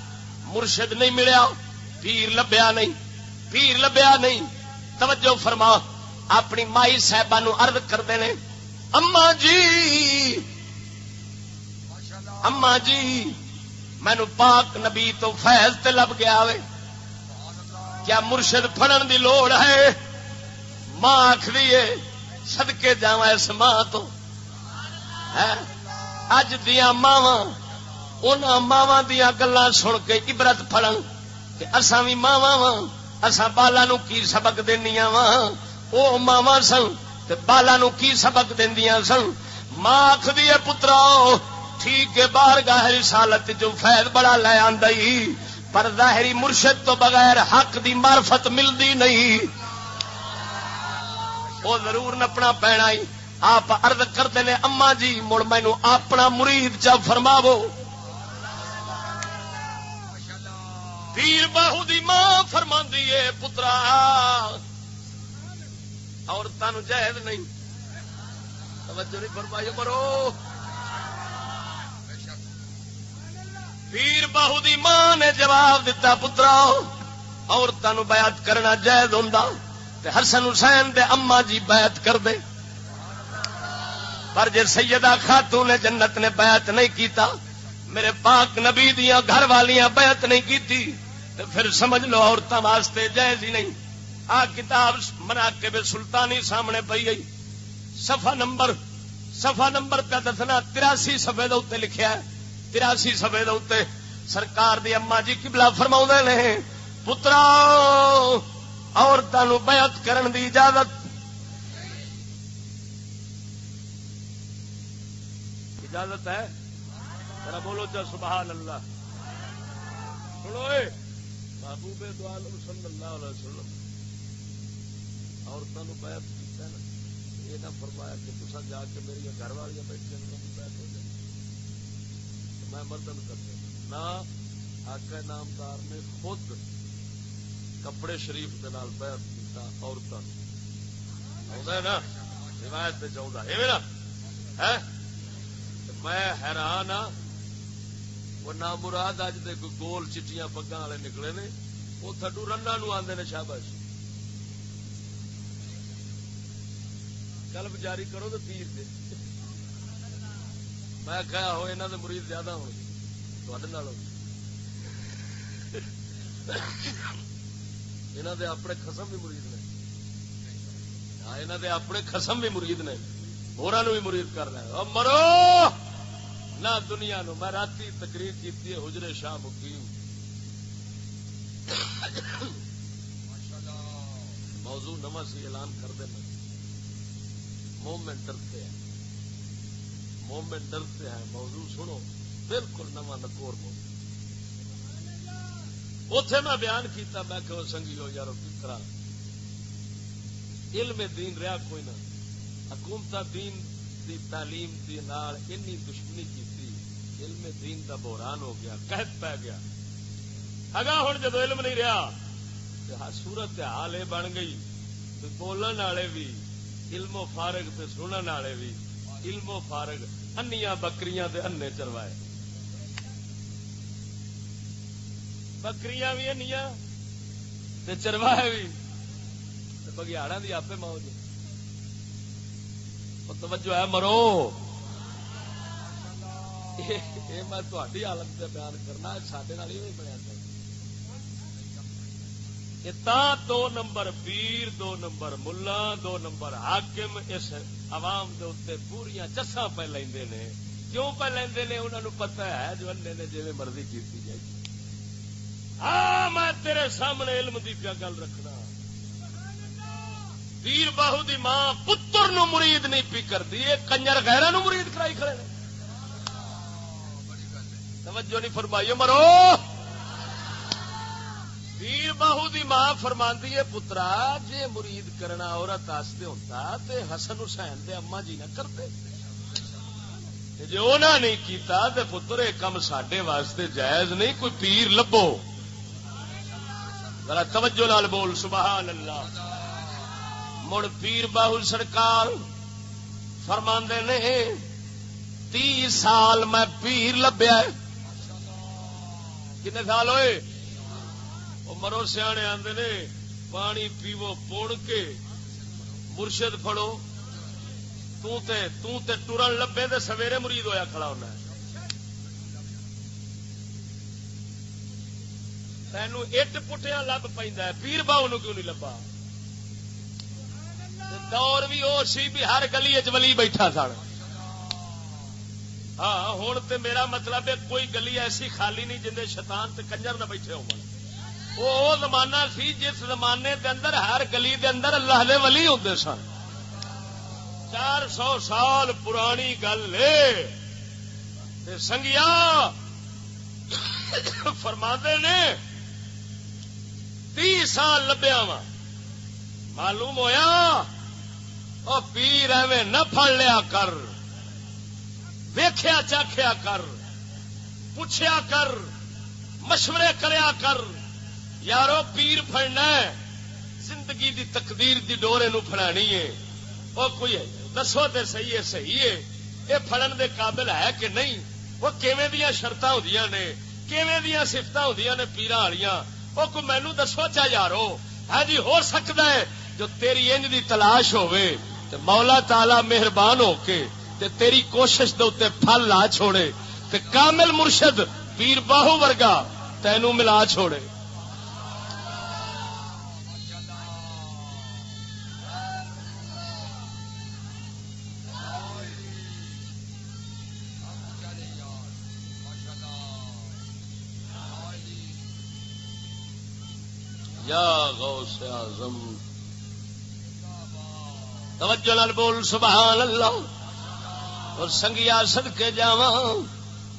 مرشد نہیں ملیا۔ پیر لبیا نہیں۔ پیر لبیا نہیں۔ توجہ فرما۔ اپنی مائی صاحبہ ارد کرتے ہیں، اما جی اما جی مینو پاک نبی تو فیض تے لب گیا وے۔ کیا مرشد فڑن دی لوڑ ہے؟ ماں آخری سدکے جا اس ماں تو۔ اج دیا ماوا ان ماوا دیا گلا سن کے عبرت فڑن اسان بھی ماوا وا اسا بالا نو کی سبق دنیا وا وہ ماوا سن بالا نو کی سبق دیا سن؟ ماں آخری پترا، ٹھیک ہے باہر گاہ رسالت جو فیض بڑا لے آئی پر ظاہری مرشد تو بغیر حق دی معرفت ملتی نہیں۔ وہ ضرور نپنا پینا آپ ارد کرتے ہیں اما جی مڑ مینو اپنا مرید چا فرماو پیر باہو دی ماں فرما دیے پترا۔ عورتوں جہد نہیں۔ توجہ نہیں فرمائی مرو۔ پیر باہو دی ماں نے جواب دیتا پترا عورتوں بیعت کرنا جائز ہوں حسن حسین دے اما جی بیعت کر دے۔ پر جے سیدہ خاتون نے جنت نے بیعت نہیں کیتا، میرے پاک نبی دیا گھر والیاں بیعت نہیں کیتی تو پھر سمجھ لو عورتوں واسطے جائز ہی نہیں۔ آ کتاب منا کے بے سلطانی سامنے پی گئی سفا نمبر سفا نمبر پہ دسنا تراسی سفے اتنے لکھا ہے۔ تراسی سفے دے سرکار دی اما جی کبلا فرما نے پترا عورتوں بیعت کرن دی اجازت۔ اجازت ہے؟ ذرا بولو چا سبحان اللہ۔ سنو محبوب دعالم صلی اللہ علیہ وسلم۔ عورتوں بیعت کیا یہ نہ فرمایا کہ تصا جا کے میری گھر والی بیٹھے بیعت ہو جائے۔ میں مردن کرتے نہ آقا نامدار نے خود کپڑے شریف کے نال بیعت کیتا عورتوں نا؟ روایت چاہتا ہے۔ میں حیران ہاں۔ وہ نہ مراد اج دے گول چٹیاں پگا والے نکلے نے، وہ تھڈو رنا نو آدھے نے شابش کلب جاری کرو تو پیر دے۔ میں کہا ہو یہاں کے مریض زیادہ ہو یہاں دے اپنے خسم بھی مرید نے۔ ہاں یہاں دے اپنے خسم بھی مرید نے۔ ہورا بھی مرید کر رہے مرو! نہ دنیا نو میں رات تقریر کی حجرے شاہ مقیم۔ موضوع نواں سی اعلان کر دینا مومنٹ ڈرتے ہیں مومنٹ ڈرتے ہیں موضوع سنو۔ بالکل نواں نکور موضوع اتے میں بیان کیتا، میں کہ سنگی ہو یار پترا علم دین رہا کوئی نہ۔ حکومت دین دی تعلیم دی نال انی دشمنی کی علم دین دا بحران ہو گیا، قحط پی گیا۔ اگا ہوں جدو علم نہیں رہا سورت حال یہ بن گئی۔ بولن والے بھی علم و فارغ تے سنن والے بھی علم و فارغ، انیاں بکریاں دے انے چروائے۔ بکریاں بھی انیاں تے چروائے بھی بگیاڑا دی آپ موج۔ توجہ ہے مرو۔ میں تھی حالت سے بیان کرنا سڈے بنیا۔ تا دو نمبر پیر، دو نمبر ملا، دو نمبر حاکم، اس عوام دے اتنے پوریا چسا پہ لیندے نے۔ کیوں پہ لیندے نے؟ انہوں نے پتا ہے جو انے نے جی مرضی کی جائے۔ ہاں میں تیرے سامنے علم دی پیا گل رکھنا۔ پیر باہو دی ماں پتر نو مرید نہیں پی کر کرتی کنجر گہرا نو مرید کرائی کھڑے توجہ نہیں فرمائیے مرو۔ پیر باہو دی ماں فرما ہے، پترا، جے مرید کرنا عورت آستے ہوتا تے حسن حسین دے اما جی نہ کرتے۔ جی انہوں نہیں کیتا، تے پتر ایک کم سڈے واسطے جائز نہیں، کوئی پیر لبو ذرا توجہ لال بول، سبحان اللہ۔ مڑ پیر باہو سرکار فرما نے تی سال میں پیر لبیا کتنے سال ہوئے؟ مرو سیانے آدھے نے، پانی پیو، پوڑ کے مرشد فڑو ٹرن لبے تو سویرے مرید ہویا کھڑا ہونا تینوں اٹ پٹیا لب پہ پیر باؤ کیوں نہیں لبا؟ دور بھی وہ سی بھی ہر گلی چلی بیٹھا سن۔ ہاں ہوں تو میرا مطلب ہے کوئی گلی ایسی خالی نہیں جن شیطان تے کنجر نہ بیٹھے ہو وہ زمانہ سی جس زمانے دے اندر ہر گلی دے اندر اللہ دے ولی ہوتے سن۔ چار سو سال پرانی گل سنگیا فرما نے تی سال لبیا وا معلوم ہویا وہ پیر ایویں نہ پڑ لیا کر۔ ویخیا چاخیا کر۔ پوچھیا کر۔ مشورے کریا کر۔ یارو پیر فڑنا زندگی دی تقدیر دی ڈورے نو فڑانی ہے۔ وہ کوئی دسو تے صحیح ہے صحیح ہے۔ یہ فڑن دے قابل ہے کہ نہیں؟ وہ کیویں دیا شرط ہوں نے، کیویں دیا سفت ہوں نے پیرا والیاں وہ کوئی مینو دسو چا یارو ہے جی ہو سکتا ہے جو تیری انج دی تلاش ہوئے تو مولا تالا مہربان ہو کے تے تیری کوشش دے اتنے پھل لا چھوڑے تے کامل مرشد پیر باہو ورگا تینوں ملا چھوڑے۔ یا غوث اعظم؟ توجہ لال بول، سبحان اللہ. اور سنگیا سد کے جا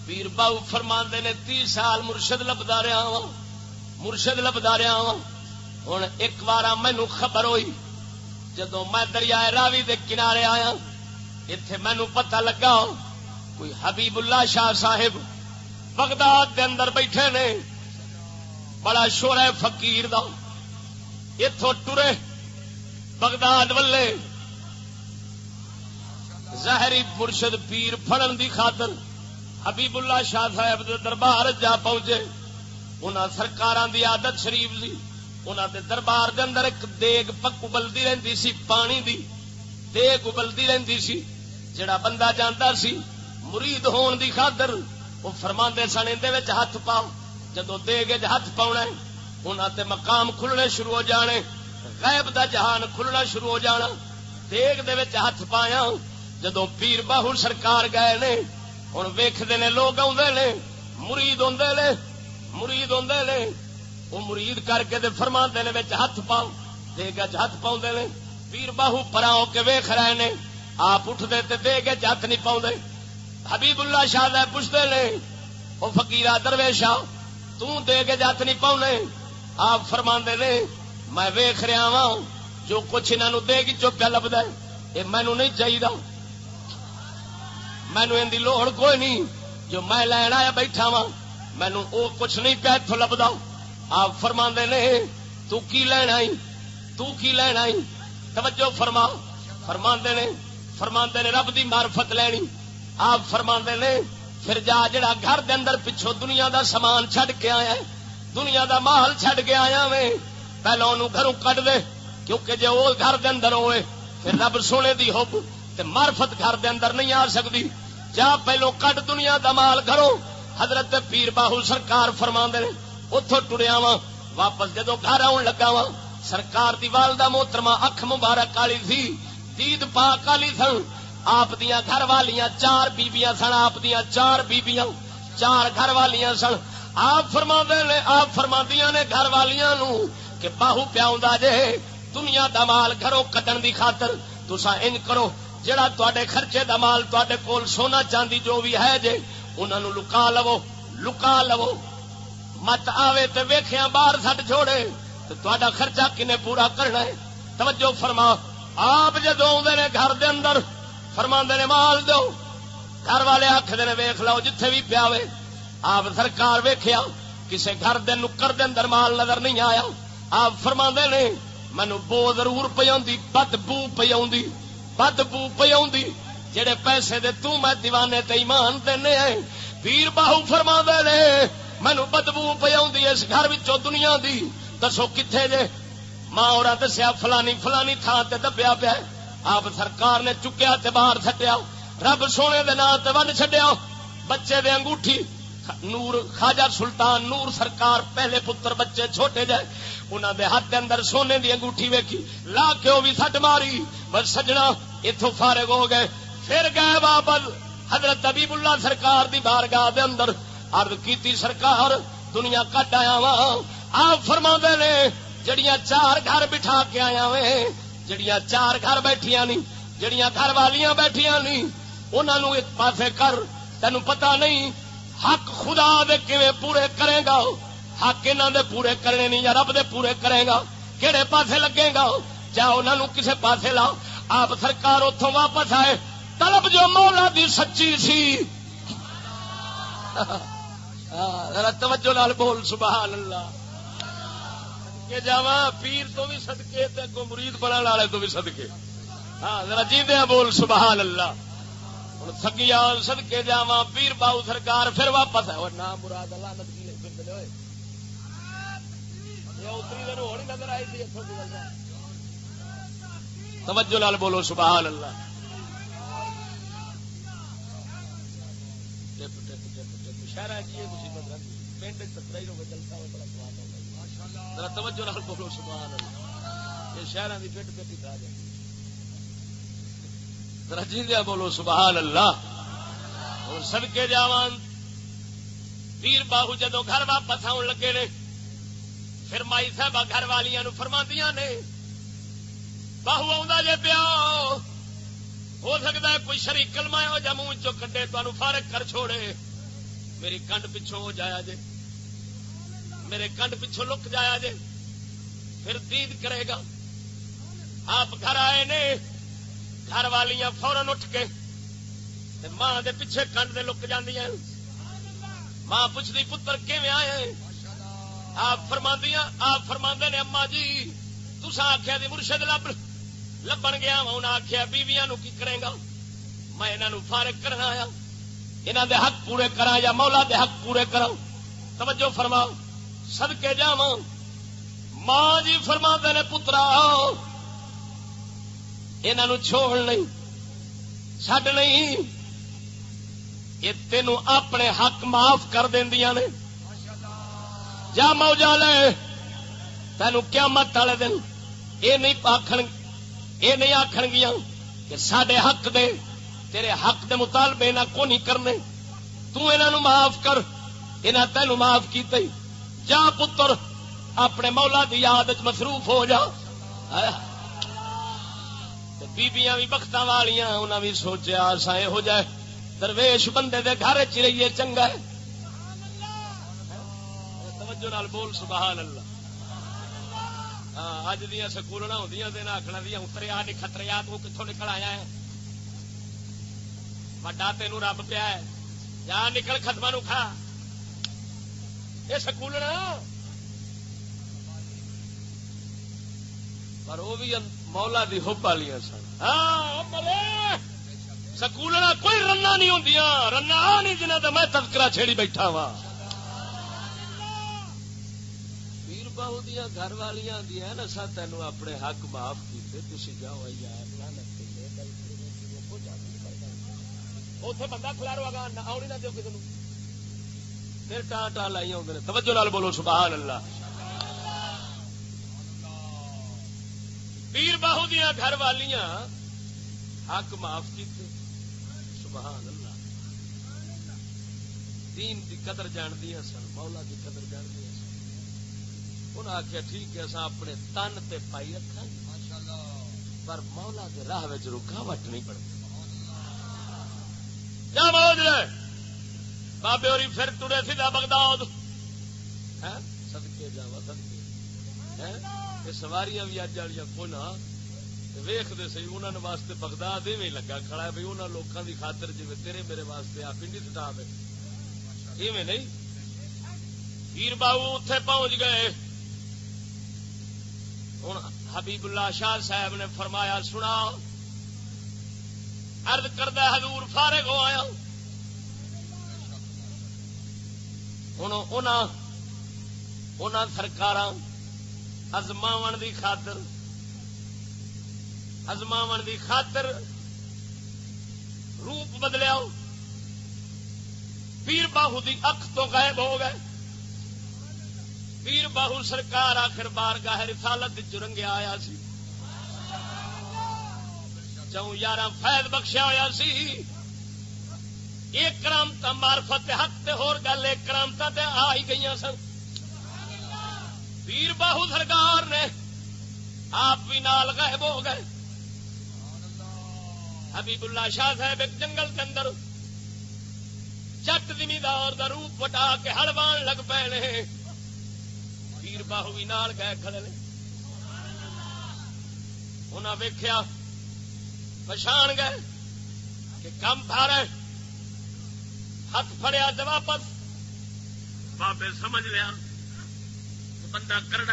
پیر باؤ فرما نے تی سال مرشد لبدا رہا وا مرشد لبدا رہا وا ہوں ایک بار مینو خبر ہوئی جدو میں دریائے راوی دے کنارے آیا اتے مینو پتہ لگا کوئی حبیب اللہ شاہ صاحب بغداد دے اندر بیٹھے نے، بڑا شور ہے فقیر دا۔ اتوں ٹرے بغداد ولے ظاہری مرشد پیر فڑن دی خاطر حبیب اللہ شاہ صاحب دے دربار جا پہنچے۔ انہاں سرکاراں دی عادت شریف سی انہاں دے دربار دے اندر ایک دیگ پک ابلدی رہندی سی، پانی دی۔ دیگ ابلدی رہندی سی، جڑا بندہ جاندا سی، مرید ہون دی خاطر۔ وہ فرماندے سن، اندے وچ ہاتھ پاؤ۔ جدو دیگ ہاتھ پاؤنا انہاں تے مقام کھلنے شروع ہو جانے، غیب دا جہان کھلنا شروع ہو جانا۔ دیگ دے وچ ہاتھ پایا جدو پیر باہو سرکار گئے نے ہوں ویختے نے لوگ آدھے مرید آدھے نے، مرید آدھے نے۔ وہ مرید کر کے فرما نے ہاتھ پاؤ دے گج ہاتھ پاؤں نے۔ پیر باہو پرا ہو کے ویخ رہے نے، آپ اٹھتے تے دے گج ہاتھ نہیں پاؤں حبیب اللہ شاہ پوچھتے نے وہ فکیرا درویشا تے گج ہاتھ نہیں پاؤں آپ فرما نے، میں ویخ رہا وا جو کچھ انہوں دے گی جو پیا لبدا یہ مینو نہیں چاہیے مینو ان کی لوڑ کوئی نہیں۔ جو میں لین آیا بیٹھا وا مینو وہ کچھ نہیں پیا اتو لبدا۔ آپ فرما نے، تو کی لینا تو کی لینا توجہ فرما۔ فرما نے فرما نے رب دی معرفت لینی۔ آپ فرما نے، پھر جا جڑا گھر دے اندر پچھو دنیا دا سامان چھڈ کے آیا ہے دنیا دا ماحول چھڈ کے آیا وے پہلے انہوں گھروں کٹ دے، کیونکہ جے وہ گھر دے اندر ہوئے، پھر رب سونے دی ہوب تے معرفت گھر دے اندر نہیں آ سکتی۔ جا پہلو کٹ دنیا دا دمال کرو حضرت پیر باہو سرکار فرما نے اتو ٹریا وا واپس جدو گھر آن لگا وا سرکار دی والدہ موترما اکھ مبارک کالی تھی، دید پا کالی سن آپ دیا گھر والیاں چار بیبیاں سن، آپ دیا چار بیبیاں، چار گھر والیاں سن۔ آپ فرما نے، آپ فرما نے گھر والیاں نو کہ باہو پیاؤں جے، دنیا دمال گھروں کٹن دی خاطر تسا انج کرو۔ جڑا تے خرچے دا مال تے کول سونا چاندی جو بھی ہے جے انہوں لکا لو لکا لو۔ مت آوے تے ویخیا باہر سٹ چھوڑے تو تا خرچہ کنے پورا کرنا ہے۔ توجہ فرما۔ آپ جدو آدھے نے گھر دے اندر فرما نے مال دو۔ گھر والے آخر نے ویخ لو جتھے بھی پیا آپ سرکار ویخیا کسے گھر دے نکر دے اندر مال نظر نہیں آیا۔ آپ فرما نے مینو بو ضرور پی بد بو پی بد بو پی جڑے پیسے دے تو میں دیوانے تے ایمان دینے ہیں پیر باہو فرما دے نے مینو بدبو پی اس گھر دنیا دی۔ دسو کتنے جے ماں اور دسیا، فلانی فلانی تھان تے دبیا پیا آپ سرکار نے چکیا تے باہر چڈیا رب سونے دے نام تے ون چڈیا بچے دے انگوٹھی نور خاجا سلطان نور سرکار پہلے پتر بچے چھوٹے جائے انہوں دے ہاتھ اندر سونے دی انگوٹھی ویکھی، لا کے وہ بھی سٹ ماری، بس سجنا اتو فارغ ہو گئے۔ پھر گئے واپس حضرت ابیب اللہ سرکار دی بارگاہ دے اندر۔ عرض کیتی سرکار، دنیا کٹ آیا وا آپ فرما نے، جڑیاں چار گھر بٹھا کے آیا وے، جڑیاں چار گھر بیٹھیاں نہیں جڑیاں گھر والیاں بیٹھیاں نہیں انہوں ایک پاسے کر تین پتا نہیں حق خدا دے کیویں پورے کرے گا؟ حق انہوں دے پورے کرنے نہیں یا رب دے پورے کرے گا؟ کہڑے پاسے لگے گا؟ چاہے انہوں کسے پاسے لاؤ آپ سرکار اتوں واپس آئے۔ طلب جو مولا دی سچی سی۔ توجہ لال بول سبحان اللہ کہ جا پیر تو بھی سدکے کو مرید بنا والے تو بھی سدکے ہاں ذرا دیا بول سبحان اللہ ہوں سگیا سدکے جا پیر باؤ سرکار پھر واپس ہے نام مراد اللہ نتی نظر آئی تھی توجہ لال بولو سبحان اللہ شہر جی پنڈ سترا ہی جلسہ بڑا سواد توجہ لال بولو سبحان اللہ یہ شہر کی پٹ پٹی کھا جائے رجیندیا بولو، سبحان اللہ۔ اور سڑکے جاوان پیر باہو جدو گھر واپس آن لگے نے، پھر مائی صاحب گھر والوں فرما نے، باہو جے پیا ہو سکتا ہے کوئی شریق کلما ہو جا منہ چو کٹے تمہیں فارغ کر چھوڑے۔ میری کنڈ پچھوں ہو جایا جے۔ میرے کنڈ پچھوں لک جایا جے۔ پھر دید کرے گا۔ آپ گھر آئے نے گھر والیاں فورن اٹھ کے ماں دے پیچھے کنڈ دے لک جی ماں پوچھتی پتر کیون آئے آپ فرما آپ فرما نے اما جی تسا آخیا دی مرشد لب لبن گیا انہیں آخیا بیویا نو کی کرے گا؟ میں انہوں فارغ کرنا آیا۔ انہوں دے حق پورے کرا یا مولا دے حق پورے کرا توجہ فرما سدکے جا ماں جی فرما نے، پترا یہ چھوڑ نہیں چڈ نہیں یہ تینوں اپنے حق معاف کر دیا نے۔ جا موجا لے تینوں کیا مت والے دن یہ نہیں آخر یہ نہیں آخر گیا کہ سڈے حق دے، تیرے حق دے مطالبے نہ کو نہیں کرنے۔ تنہوں معاف کر یہاں تینوں معاف کیتے۔ جا پتر، اپنے مولا کی یاد مصروف ہو جا۔ بیبیاں بھی بخت والیاں انہیں بھی سوچا سا یہ جائے درویش بندے دے گھر چ رہیے چنگا ہے توجہ نال بول سبحان اللہ اج دیا سکول ہوں آخر دیا اتریا نہیں خطریا تو کتوں نکل آیا ہے وڈا تین رب پیا ہے جا نکل ختم نو کھا یہ سکول پر وہ بھی مولا دی ہوب والی سن۔ ہاں سکول کوئی رنا نہیں ہوں رنا نہیں جنہ تو میں تذکرہ چھیڑی بیٹھا وا پیر باہو دیا گھر والیاں دیا نا، سا تین اپنے حق معاف کیتے تھی جاؤ یار اتنے بندہ کھلارو گا آؤ نہ دو کسی پھر ٹان ٹان لائی آدھے توجہ لال بولو، سبحان اللہ۔ پیر باہو دیا گھر والیاں، حق معاف کیتے۔ سبحان اللہ۔ دین دی قدر جان دیا سن، مولا دی قدر جان دیا سن۔ انہیں آخیا ٹھیک ہے اصا اپنے تن تے پائی رکھا پر مولا دے راہ رکاوٹ نہیں پڑتی۔ بابے اور پھر ترے سیدھا بغداد۔ ہاں؟ سدکے جا سدکے سواریاں بھی اج والی کو نہ ویختے سی انہوں نے واسطے بغداد ایویں لگا کھڑا ہے بھائی انہوں لوگوں کی خاطر جی تیرے میرے واسطے آ پنڈی سٹا دے ایویں نہیں؟ پیر بابو اتے پہنچ گئے۔ ہوں حبیب اللہ شاہ صاحب نے فرمایا سنا ارد کردہ حضور فارغ ہو آیا۔ ہوں سرکار ازماو دی خاطر ازماو دی خاطر روپ بدلیا پیر باہو دی اکھ تو غائب ہو گئے۔ پیر باہو سرکار آخر بار گاہ رسالت چرنگیا آیا سی۔ چون یار فیض بخشیا ہوا سی۔ ایک کرامتا مارفت حق ہور گل، ایک کرامتا تے آ ہی گئی سن۔ پیر باہو سرکار نے آپ بھی نال غائب ہو گئے۔ حبیب اللہ شاہ صاحب ایک جنگل کے اندر چٹ زمیندار کا روپ وٹا کے ہڑوان لگ پے نے پیر باہو بھی نال گئے کھڑے انہیں ویخیا پچھان گئے کہ کم پھارے ہاتھ فڑیا تو بابے سمجھ لیا۔ بندہ کرنا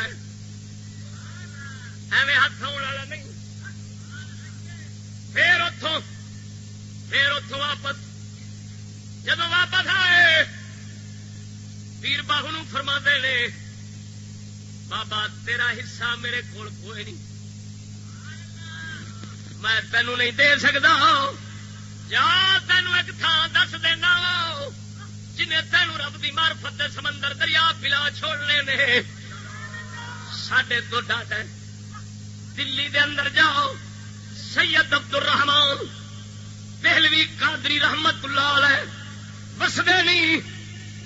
ایویں ہاتھ آنے والا نہیں۔ پھر اتوں پھر اتوں واپس جب واپس آئے، پیر باہو فرما دے بابا تیرا حصہ میرے کول کوئی نہیں۔ میں تینوں نہیں دے سکتا جا تینوں ایک تھان دس دینا۔ جنہیں تینوں رب کی مارفت سمندر دریا پلا چھوڑنے نے۔ سڈے تو ڈاٹ دلی دے اندر جاؤ۔ سید عبد الرحمان پہلوی قادری رحمت اللہ علیہ وسدے نہیں۔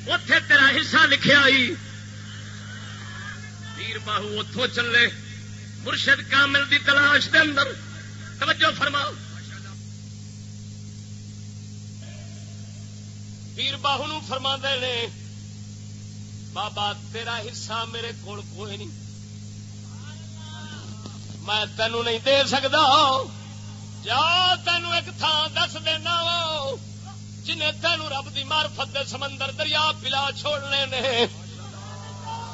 اتے تیرا حصہ لکھا آئی پیر باہو اتوں چلے۔ مرشد کامل دی تلاش دے اندر۔ توجہ فرماؤ۔ پیر باہو نو فرما نے، بابا تیرا حصہ میرے کول کوئی نہیں۔ میں تینوں نہیں دے سکتا جا تینوں ایک تھان دس دینا جنہیں تینوں رب دی مارفت سمندر دریا پلا چھوڑنے نے۔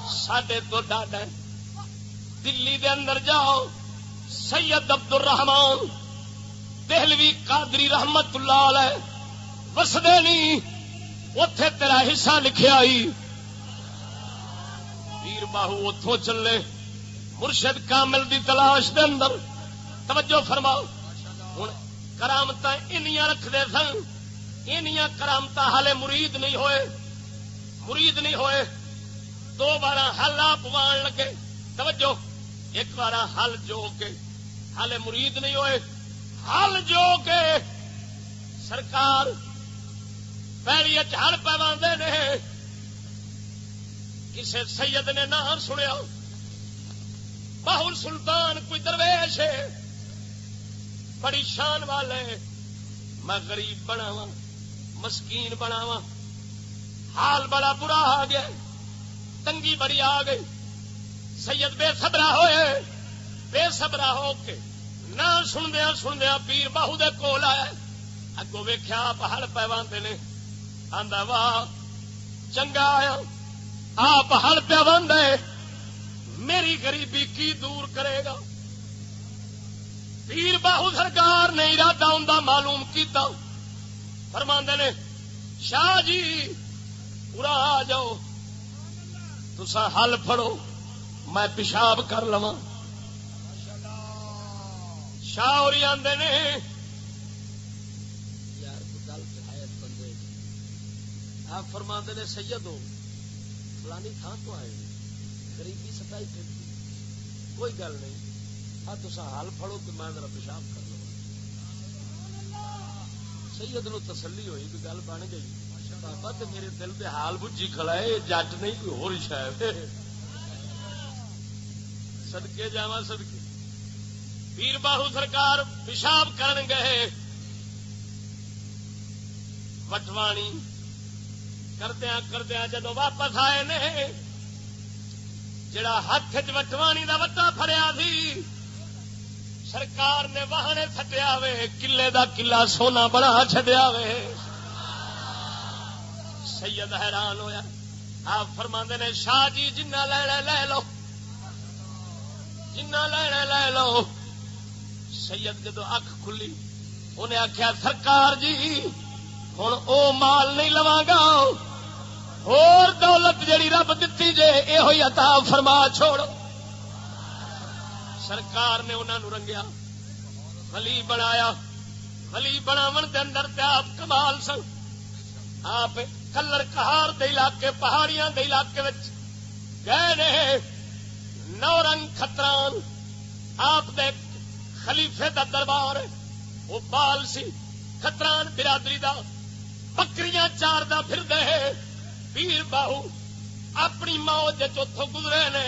سڈے تو ڈاڈ دلی دے اندر جاؤ، سید عبد الرحمان دہلوی قادری رحمت اللہ علیہ۔ وسدے نہیں اتے تیرا حصہ لکھا آئی۔ پیر باہو اتوں چلے۔ مرشد کامل دی تلاش دے اندر توجہ فرماؤ۔ ہوں کرامت رکھتے سن۔ کرامت ہالے مرید نہیں ہوئے۔ مرید نہیں ہوئے۔ دو بار ہل آپ وان لگے۔ توجہ۔ ایک بار ہل جو کے۔ ہالے مرید نہیں ہوئے۔ ہل جو کے۔ سرکار پیڑی ہل پہ نے۔ کسے سید نے نہ سنیا۔ باہل سلطان، کوئی درویش ہے؟ بڑی شان والے میں غریب بناوا مسکین بناوا حال بڑا برا آ گیا تنگی بڑی آ گئی۔ سید بے سبرا ہوئے بے سبرا ہو کے نہ سندیا سندیا پیر باہو دے کول آیا اگو ویخیا آپ ہل پہ نے آدھا واہ، چنگا آیا۔ آپ ہل پہ باندھے میری غریبی کی دور کرے گا؟ پیر باہو سرکار نے ارادہ ہوں معلوم کیتا۔ فرما نے، شاہ جی پورا آ جاؤ۔ تسا حل فڑو میں پیشاب کر لوا شاہ اور آدھے نے آپ فرما نے سید ہو فلانی تھان تو آئے۔ غریبی ستائی پھر کوئی گل نہیں۔ ہاں تصا حل فڑو تو میں ذرا پیشاب کر لو سید نو تسلی ہوئی بھی گل بن گئی؟ بابا تو میرے دل دے حال بجی کھڑا ہے جٹ نہیں، کوئی ہو شاید سدکے جا سدکے پیر باہو سرکار پیشاب کرن گئے۔ وٹوانی کردیا کردیا جدو واپس آئے نے جڑا ہاتھ چٹوانی کا وٹا فریا سی، سرکار نے واہنے تھٹیا وے کلے دا کلا سونا بنا چڈیا وے۔ سید حیران ہویا۔ آپ فرما نے، شاہ جی جنا لینا لے لو۔ جنا لینا لے لو۔ سید جدو اک کھلی، انہیں آخیا سرکار جی ہوں او مال نہیں لوا گا۔ اور دولت جڑی رب دتی جے یہ عطا فرما چھوڑ سرکار نے انہوں رنگیا۔ ولی بنایا۔ ولی بناو دے اندر تے آپ کمال سن۔ آپ کلر کہار دے علاقے، پہاڑیاں دے علاقے وچ گئے نے۔ نو رنگ خطران آپ دے خلیفے دا دربار، وہ بال سی۔ خطران برادری دا۔ بکریاں چار دا پھر دے۔ پیر باہو اپنی موج چوتھوں گزرے نے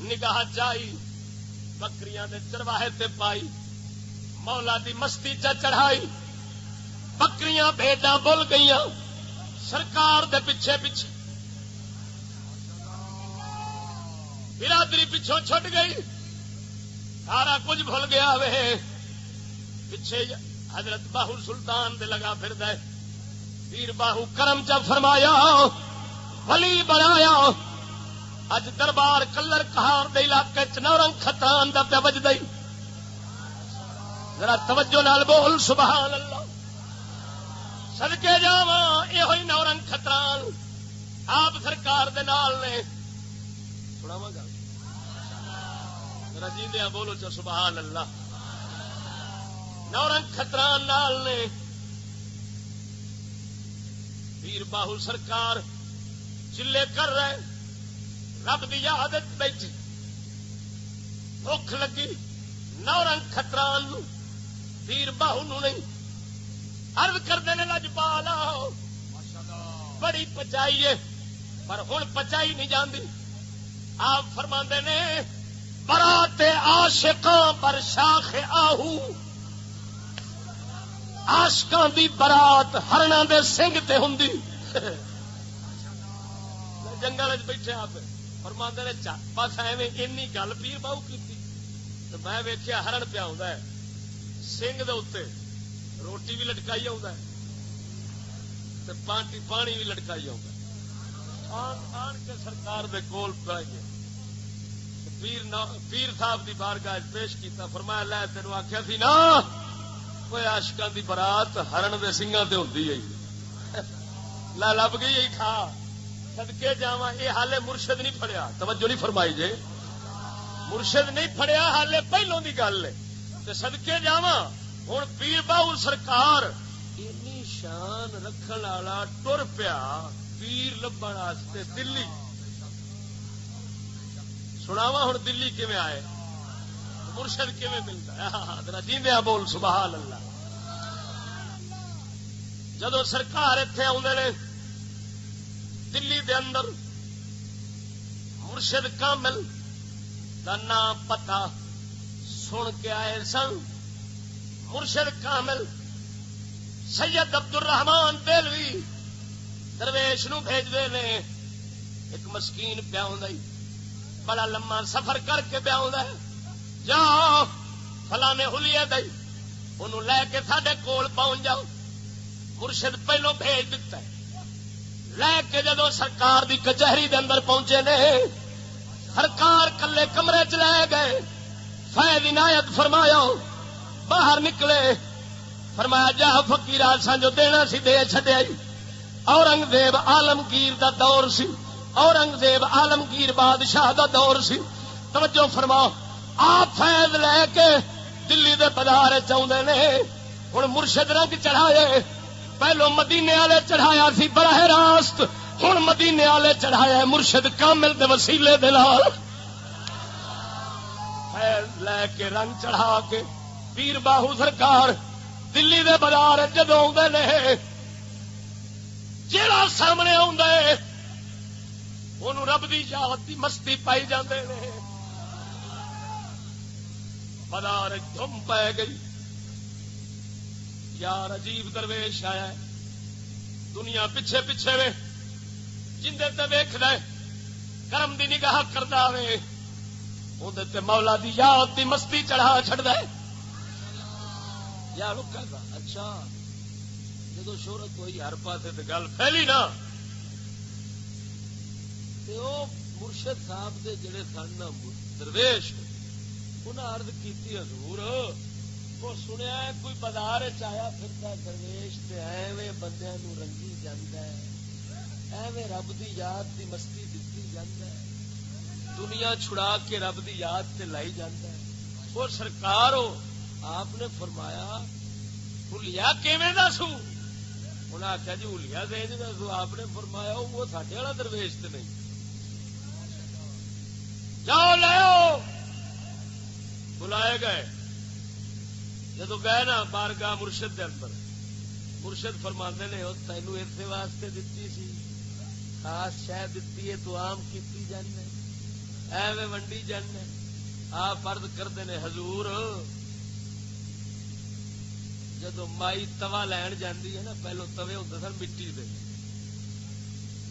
نگاہ چائی بکریاں دے چرواہے تے پائی مولا دی مستی چا چڑھائی بکریاں بھیڈا بول گئی سرکار دے پیچھے پیچھے برادری پچھوں چھٹ گئی سارا کچھ بھول گیا وے پیچھے حضرت باہو سلطان دے لگا پھر دے پیر باہو کرم چ فرمایا، ولی بنایا۔ اج دربار کلر کہار دے علاقے چ نورنگ خطران دا پیا بج دئی ذرا توجہ نال بول سبحان اللہ سدکے جا یہ نورنگ خطران آپ سرکار دے نال نے۔ سناوا گا رجی دیا بولو چا سبحان اللہ نورنگ خطران نال نے۔ پیر باہو سرکار چلے کر رہے رب کی یاد بیٹھی۔ بخ لگی۔ نو رنگ خطران پیر باہو نو نہیں۔ ارد کرتے ہیں لج پا بڑی پچائی ہے۔ پر ہوں پچائی نہیں جاندی۔ آپ فرما نے، برات آشکاں پر شاخ آہو۔ آشکان دی برات ہرنا دے سنگ تے ہوں جنگل بیٹھے آپ فرما نے بس ایویں این گل پیر باؤ کی تو میں ویکیا ہرن پیا ہوں سنگ دے اتنے روٹی بھی لٹکائی آ پانی پانی بھی لٹکائی آن آن کے سرکار دے کول پائیے پیر پیر صاحب دی بارگاہ پیش کیتا، فرمایا، لے تینوں آخیا سی نا کوئی آشکا دی برات ہرن دے سنگا تے ہوتی ہے لب گئی کھا سدکے جا یہ حالے مرشد نہیں پڑیا توجہ نہیں فرمائی جے مرشد نہیں پڑیا حالے پہلوں کی گل ہے سدکے جا ہوں پیر باہو سرکار اینی شان رکھن والا ٹر پیا پیر لبن دلی سناوا ہوں دلی کیون آئے مرشد کیون ملتا ہاں، ہاں، جیندیا بول سبحان اللہ جدو سرکار اتے آدھے دلی دے اندر مرشد کامل کا نام پتا سن کے آئے سن۔ مرشد کامل سید عبد الرحمان دلوی درویش نو بھیجتے نے۔ ایک مسکین پیا بڑا لما سفر کر کے پیا جا فلانے ہلیے دئی ان لے کے سڈے کول پہنچ جاؤ۔ مرشد پہلو بھیج دیتا ہے۔ لے کے جدو سرکار دی کچہری دے اندر پہنچے نے سرکار کلے کمرے چ لے گئے۔ فائد عنایت فرمایا، باہر نکلے۔ فرمایا جا فکیر سان جو دینا سی دے چڈیا اورنگزیب آلمگیر دا دور سی۔ اورنگزیب آلمگیر بادشاہ دا دور سی۔ توجہ فرما آپ فیض لے کے دلی دے بازار چاہتے نے ہوں مرشد رنگ چڑھائے۔ پہلو مدینے والے چڑھایا سی، براہ راست ہوں مدینے والے چڑھایا مرشد کامل دے وسیلے دے لے کے رنگ چڑھا کے پیر باہو سرکار دلی دے بازار جدو آدھے جا سامنے رب دی یاد دی مستی پائی جاندے نے۔ بازار دم پی گئی۔ یار عجیب درویش آیا ہے۔ دنیا پیچھے پیچھے وے۔ جندے تے ویخ دے کرم دی نگاہ کرتا وے۔ اندر مولا دی یاد دی مستی چڑھا چڑ دے یا رکا اچھا۔ جدو شہرت ہوئی ہر پاس گل پھیلی نا۔ مرشد صاحب دے جڑے سن درویش۔ انہیں ارد کی حضور، وہ سنیا کوئی بازار چیا پھرتا درویش ایویں بندے نو رنگی جانا ایویں رب دی یاد دی مستی دتی جانا دنیا چھڑا کے رب دی یاد تے لائی جانا وہ سرکار ہو آپ نے فرمایا ہلیا کیویں دا سو؟ انہیں آخیا جی ہلیا دے دا سو، آپ نے فرمایا وہ ساڈے والا درویش تے نہیں۔ جاؤ لو بلائے گئے۔ جدو گئے نا بارگاہ مرشد دے اندر، مرشد فرما نے تینو اسے واسطے دتی سی۔ خاص شہ دتی ہے، تو آم کی جانے ایویں ونڈی جانے آ فرد کرتے ہیں حضور جدو مائی توا لین جاندی ہے نا، پہلو توے ہوتے سن مٹی دے۔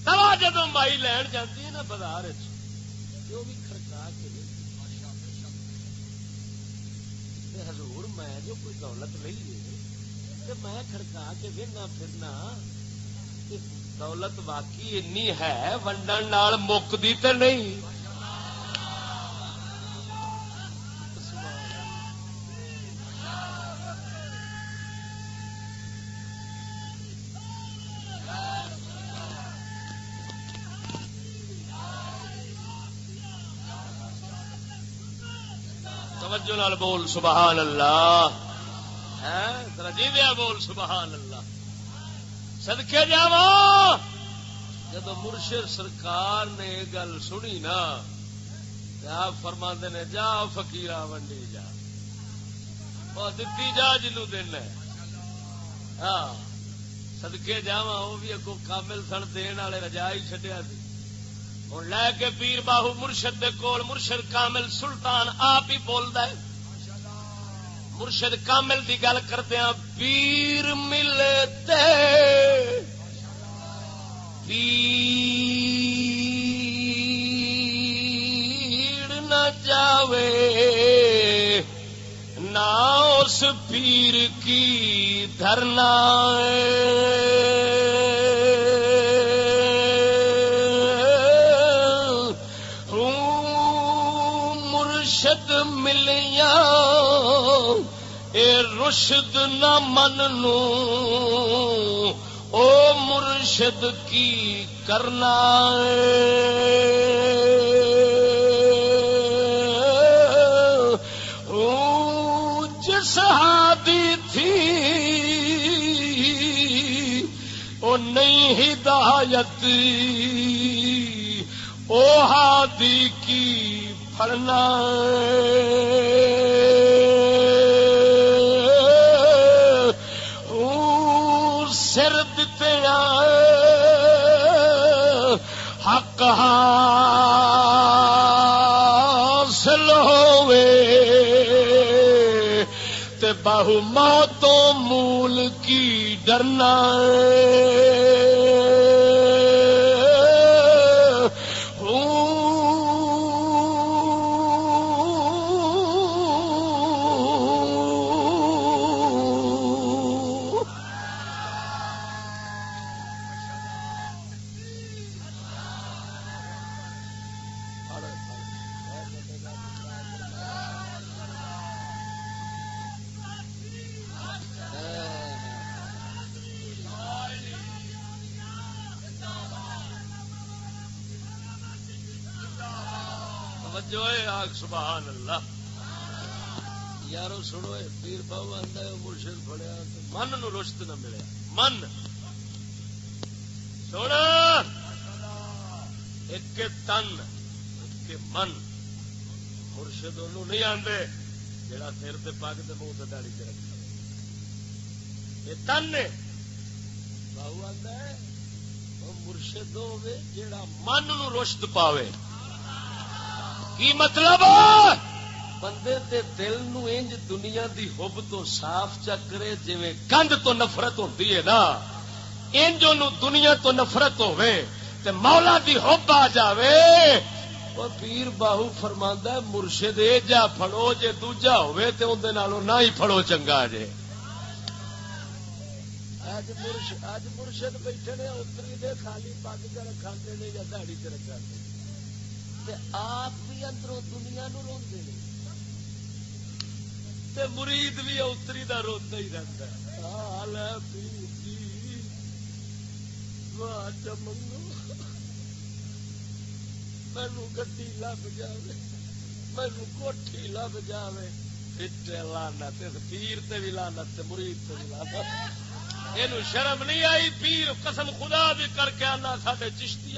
توا جدو مائی لین جاندی ہے نا، بازار بھی خرچا کے کہ حضور میں جو کوئی دولت نہیں تو میں کھڑکا کے وہنا پھرنا دولت واقعی اینی ہے، ونڈن مکتی تو نہیں۔ نال بول سبحان اللہ۔ ہاں، جی دیا بول سبحان اللہ۔ سدکے جا جب مرشد سرکار نے گل سنی نا آپ فرما نے، جا فکیر ونڈی جا۔ دتی جا جنو دن ہاں سدکے جا وہ بھی اگو کامل سن دن والے رجا ہی چڈیا سی۔ ہوں لے کے پیر باہو مرشد دے کول، مرشد کامل سلطان آپ ہی بولتا ہے۔ مرشد کامل دی گل کردیا پیر ملتے پیر نہ جاوے، نہ اس پیر کی دھرنا رشد نہ من او مرشد کی کرنا جس ہادی تھی، او نہیں ہدایت، او ہادی کی پڑنا حاصل ہوے تے بہو موتوں مول کی ڈرنا پاوے۔ کی مطلب بندے دے دل نو انج دنیا دی حب تو صاف چکرے جی گند تو نفرت ہوتی ہے نا۔ انج دنیا تو نفرت ہوے تے مولا دی حب آ جاوے۔ وہ پیر باہو فرما مرشد اے جا فڑو جے دوجا ہوے تے اندے نالوں نہ ہی فڑو چنگا جے۔ اج مرشد بیٹھے نے، اتری دے خالی پگ چ رکھا یا دہڑی چ رکھا آپ بھی اندروں دنیا نو روندے تے مرید بھی اتری دا روندا ہی رہندا ہے۔ حال ہے جی دعا اچھا چمنگو مینو گڈی لب جاوے۔ مینو کوٹھی لب جاوے۔ پھٹے لعنت، پیر تے بھی لعنت مرید تے بھی لعنت۔ یہ شرم نہیں آئی؟ پیر قسم خدا بھی کر کے آنا، ساڈے چشتی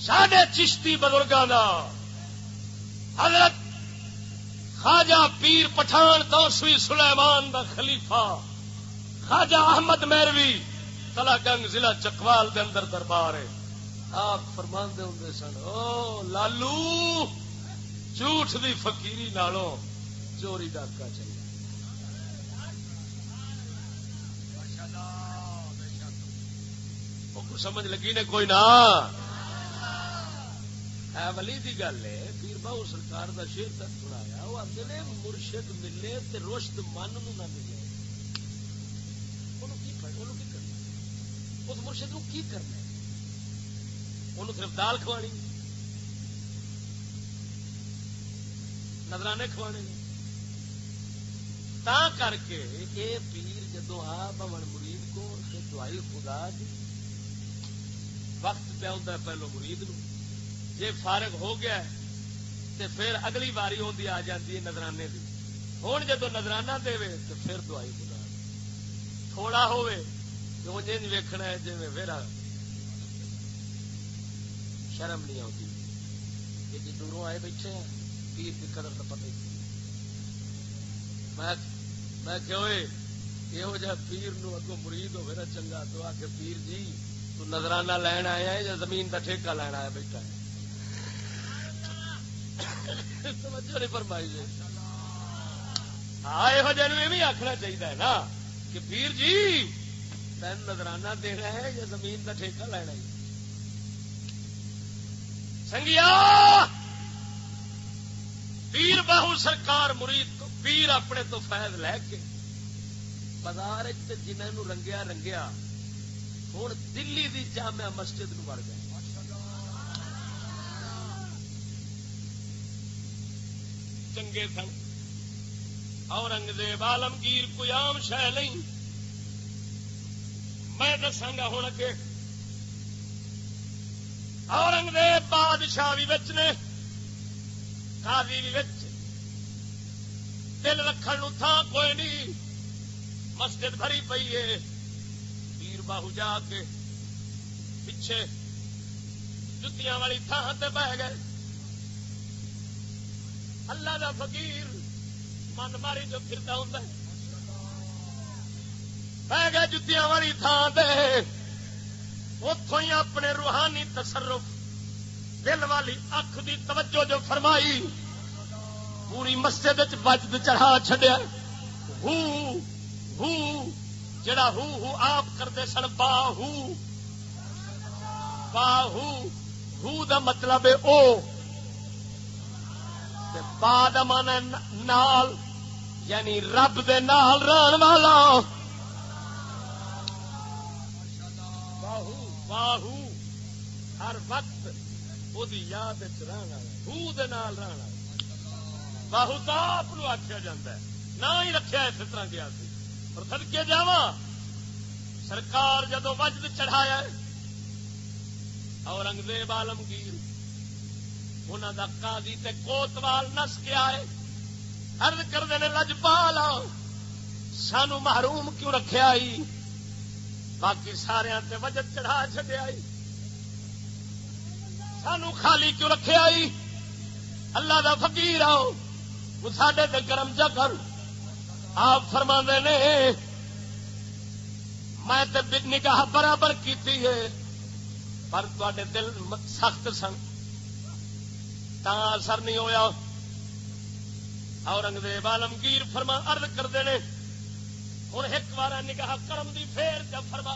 سڈے چشتی بزرگوں کا حضرت خواجہ پیر پٹھان تو سوئی سلیمان دا خلیفہ، خواجہ احمد میروی تلا گنگ ضلع چکوال دے اندر دربار ہے۔ آپ فرما ہوں سن، او لالو، جھوٹ دی فقیری نالوں چوری ڈاکا چاہیے سمجھ لگی نے کوئی نہ۔ ولی دی گل ہے، پیر باہو سرکار دا شیر تک سنایا، وہ آتے نے مرشد ملے تے روشت من نو نہ ملے۔ اس مرشد نو کی کرنا انہوں صرف دال کھوانی۔ نظرانے کھوانے تا کر کے اے پیر جدو آ بون مرید کو دعائی خدا دی وقت پہ ہوتا ہے پہلو مرید نو۔ جی فارغ ہو گیا ہے تو پھر اگلی باری ہوتی آ جاتی ہے نظرانے کی ہوں جدو نظرانہ دے تو پھر دوائی خدا۔ تھوڑا ہوے تو جن ویکھنا ہے جی پھر شرم نہیں آتی یہ جی دوروں آئے بیٹھے ہیں، پیر کی قدر تو پتہ میں کہ یہو جہ پیر نو اگو مرید ہو نا، چنگا تو آ کے پیر جی تو نظرانہ لین آیا ہے یا زمین کا ٹھیکہ لینا آیا بیٹھا ہے؟ فرمائی جی۔ ہاں یہ بھی آخنا چاہیے نا کہ پیر جی تین نظرانہ دینا ہے یا زمین کا ٹھیکہ لینا ہے سنگیا، پیر باہو سرکار مرید تو، پیر اپنے تو فائد لے کے بازار جنہوں رنگیا رنگیا ہوں دلی دی جامع مسجد نو بڑ گیا چنگے سن۔ اورنگزیب عالمگیر کوئی عام شہ نہیں۔ میں دساگا ہوں اگے۔ اورنگزیب بادشاہ بھی بچ نے، قاضی بھی بچ دل رکھن تھان کوئی نہیں۔ مسجد بھری پی ہے۔ باہو جا کے پیچھے جتیاں والی تھان سے بہ گئے اللہ دا فقیر من ماری جو پھرتا ہوں بہ گئے جتیاں والی تھان سے اتوں ہی اپنے روحانی تصرف دل والی اکھ دی توجہ جو فرمائی پوری مسجد بجد چڑھا چڈیا ہو ہو جڑا ہو ہو آپ کرتے سن باہو باہو ہو۔ دا مطلب ہے او۔ با دمان نال یعنی رب دے نال ران والا۔ باہو باہو ہر وقت وہ یاد رہنا ہو دے نال رہنا باہو تو آپ آخیا جا نہ ہی رکھا اس طرح گیا سی اور سدکے جا سرکار جدو وجد چڑھایا اورنگزیب آلمگیر انہوں کا قاضی تے کوتوال نس کے آئے ارد کرتے ہیں لجپال سانو محروم کیوں رکھے آئی؟ باقی سارے وجد چڑھا چڈیا سانو خالی کیوں رکھے آئی؟ اللہ دا فقیر آؤ سڈے تے کرم چا کر آپ فرما نے، میں نگاہ برابر کی پر تے دل سخت سن۔ تا اثر نہیں ہویا۔ اورنگزیب عالمگیر فرما ارد کرتے ہیں ہوں ایک بار نگاہ کرم دی پھر جب فرما۔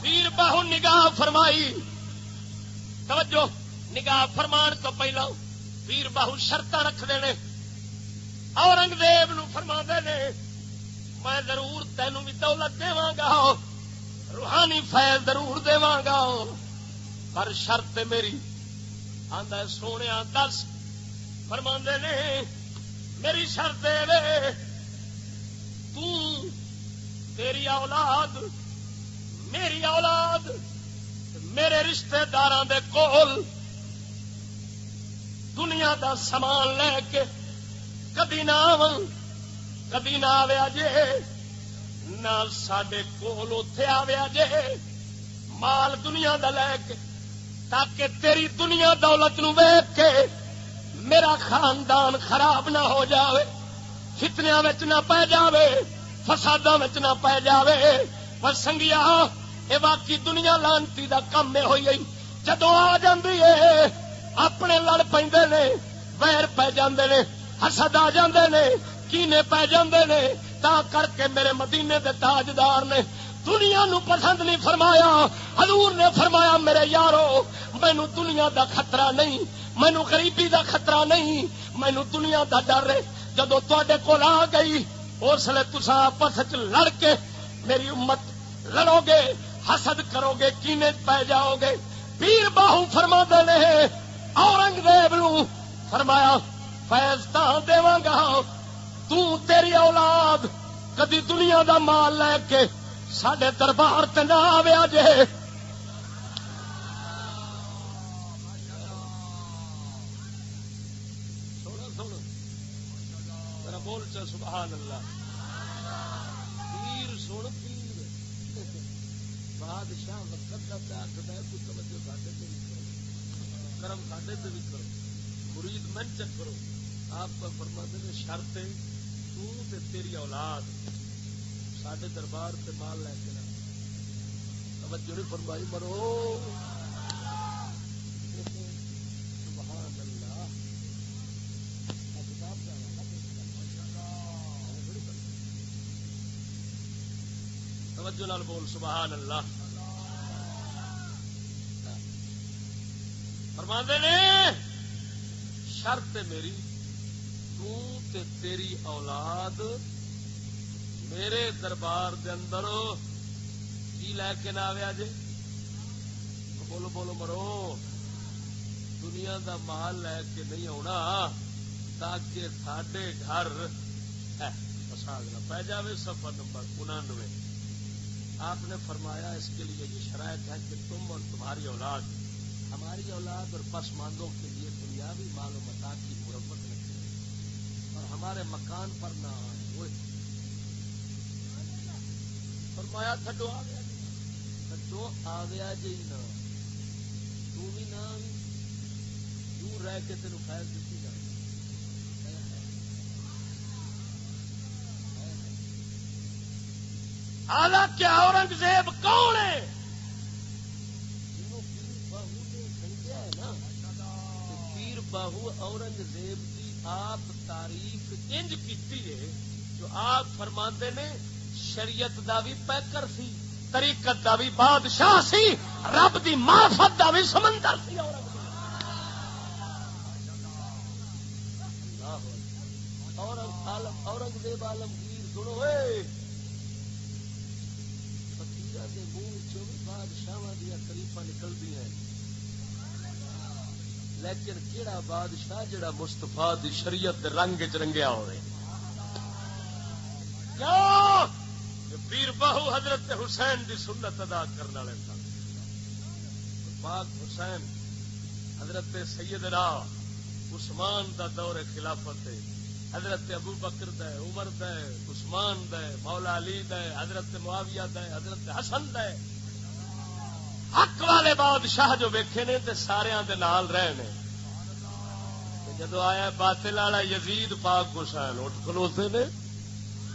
پیر باہو نگاہ فرمائی۔ توجہ، نگاہ فرمان تو پہلا۔ پیر باہو شرط رکھتے ہیں اورنگزیب نو فرما نے، میں ضرور تینوں بھی دولت گا روحانی فیض ضرور گا پر شرط میری آدھا سونے دس۔ فرما نے، میری شرط تیری اولاد، میری اولاد، میرے رشتے دار کول دنیا دا سامان لے کے کدی نہ کدی نہ آیا جے نہ سڈے کول اتے آیا جے مال دنیا دا لے کے تاکہ تیری دنیا دولت نو ویک کے میرا خاندان خراب نہ ہو جاوے فتنیا نہ پی جاوے فسادوں نہ پی جاوے پر سنگیا یہ باقی دنیا لانتی دا کم میں ہوئی جدو آ جی اپنے لڑ پہ ویر پی جاندے نے حسد آ جاندے نے، کینے پی جاندے نے، تا کر کے میرے مدینے دے تاجدار نے دنیا نو پسند نہیں فرمایا۔ حضور نے فرمایا، میرے یارو، مینو دنیا دا خطرہ نہیں، مینو غریبی دا خطرہ نہیں، مینو دنیا دا ڈر ہے۔ جدو تے کول آ گئی، اس لیے تسا آپس لڑ کے میری امت لڑو گے حسد کرو گے کینے پی جاؤ گے پیر باہو فرما دے اورنگزیب نو فرمایا فیض گا تیری اولاد کدی دنیا دا مال لے کے سڈے دربار نہ آیا جے بول سبحان اللہ۔ پیر سن پیر۔ بادشاہ وقت کا پیار کچھ توجہ ساڈے کرم ساڈے کرو۔ مرید من چک کرو۔ آپ کا فرما دے شرط تو تے تیری اولاد سڈے دربار سے مال لے کے توجہ نہیں فرمائی مرو۔ توجہ نال بول سبحان اللہ فرما نے شرط میری تے تیری اولاد میرے دربار دے اندر کی لے کے نہ آیا جے بولو بولو مرو، دنیا دا مال لے کے نہیں آنا تاکہ ساڈے گھر پسند نہ پی جائے سفر نمبر انانوے۔ آپ نے فرمایا اس کے لیے یہ شرائط ہے کہ تم اور تمہاری اولاد، ہماری اولاد اور پسماندوں کے لیے دنیاوی مال و متا کی اور ہمارے مکان پر نہ آئے۔ وہ فرمایا، تھڈو آ گیا جی۔ تھڈو آ گیا جی نہ تو بھی نہ دور رہ کے تین فیض دیتی جائے۔ حالانکہ اورنگزیب کون ہے؟ پیر باہو اورنگزیب آپ تعریف انج کی ہے جو آپ فرما نے، شریعت دا بھی پیکر سی، طریقت دا بھی بادشاہ سی، رب دی معرفت دا بھی سمندر سی۔ اورنگزیب عالمگیر، سنو فکیر کے منہ چو بادشاہ دیا تریفا نکلتی ہیں۔ لیکن کہڑا بادشاہ جڑا مستفا دی شریعت رنگ چ رنگیا ہوئے؟ پیر باہو حضرت حسین دی سنت ادا کرنے والے سن پاک حسین، حضرت سید عثمان دا دور خلافت ہے۔ حضرت ابو بکر دے، عمر دے، عثمان دے، مولا علی دے، حضرت معاویہ دے، حضرت حسن دے۔ حق والے بادشاہ جو ویکھے نے تے سارے دے نال رہے نے۔ جدو آیا باطل والا یزید پاک حسین اٹھ کھلوتے نے۔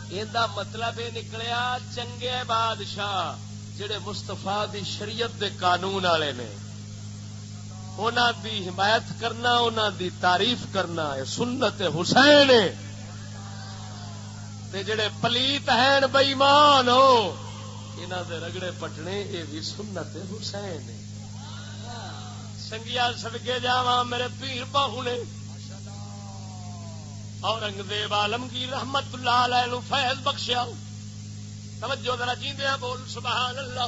یہ مطلب یہ نکلیا چنگے بادشاہ جڑے مستفا دی شریعت دے قانون والے نے۔ دی حمایت کرنا دی تعریف کرنا سنت حسین تے جڑے پلیت ہیں بئیمان ہو۔ دے رگڑے پٹنے یہ بھی سنت حسین سنگیا سڑکے جا میرے پیر باہو نے۔ اورنگزیب عالمگیر رحمت اللہ علیہ فیض بخشیا توجہ ذرا جیندے بول، سبحان اللہ۔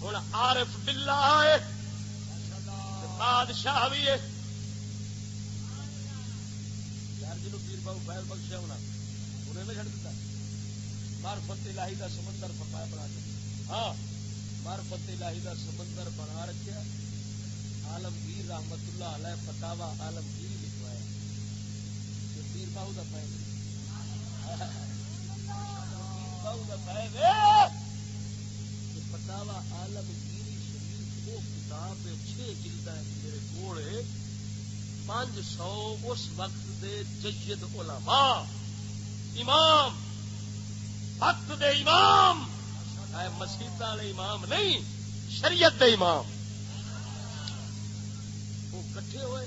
ہوں عارف باللہ ہے بادشاہ بھی ہے۔ یار جنوب پیر بابو فیض بخشیا ہونا، انہیں نہ چڑھ دیتا مارفت الہی دا سمندر پکایا بنا کے۔ ہاں مارفت الہی دا سمندر بنا رکھا عالمگیر رحمت اللہ علیہ فتاوا عالمگیر لکھوایا پیر باہو کا فیض باہو کا فیض فتاوا عالمگیری شریف وہ کتاب چھ جلد ہے میرے کو پانچ سو اس وقت دے جید علماء، امام وقت دے امام۔ مسیح والے امام نہیں، شریعت دے امام۔ وہ کٹھے ہوئے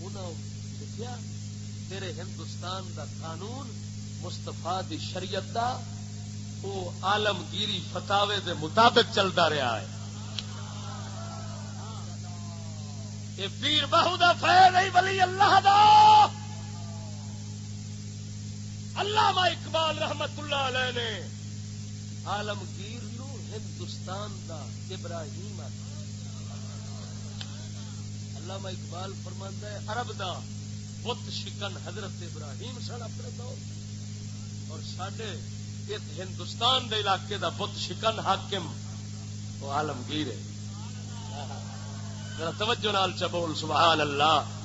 انہوں لکھیا تیرے ہندوستان دا قانون مستفا دی شریعت دا، وہ آلمگیری فتاوے دے مطابق چلتا رہا ہے۔ یہ پیر بہو دا فیل نہیں بلی اللہ دا۔ علامہ اقبال رحمت اللہ علیہ نے عالمگیر نو ہندوستان دا ابراہیم علامہ اقبال فرماندہ ہے، عرب دا بت شکن حضرت ابراہیم سن اپنے دور۔ اور سڈے ہندوستان دے علاقے دا بت شکن حاکم وہ عالمگیر ہے۔ توجہ نال چبول، سبحان اللہ۔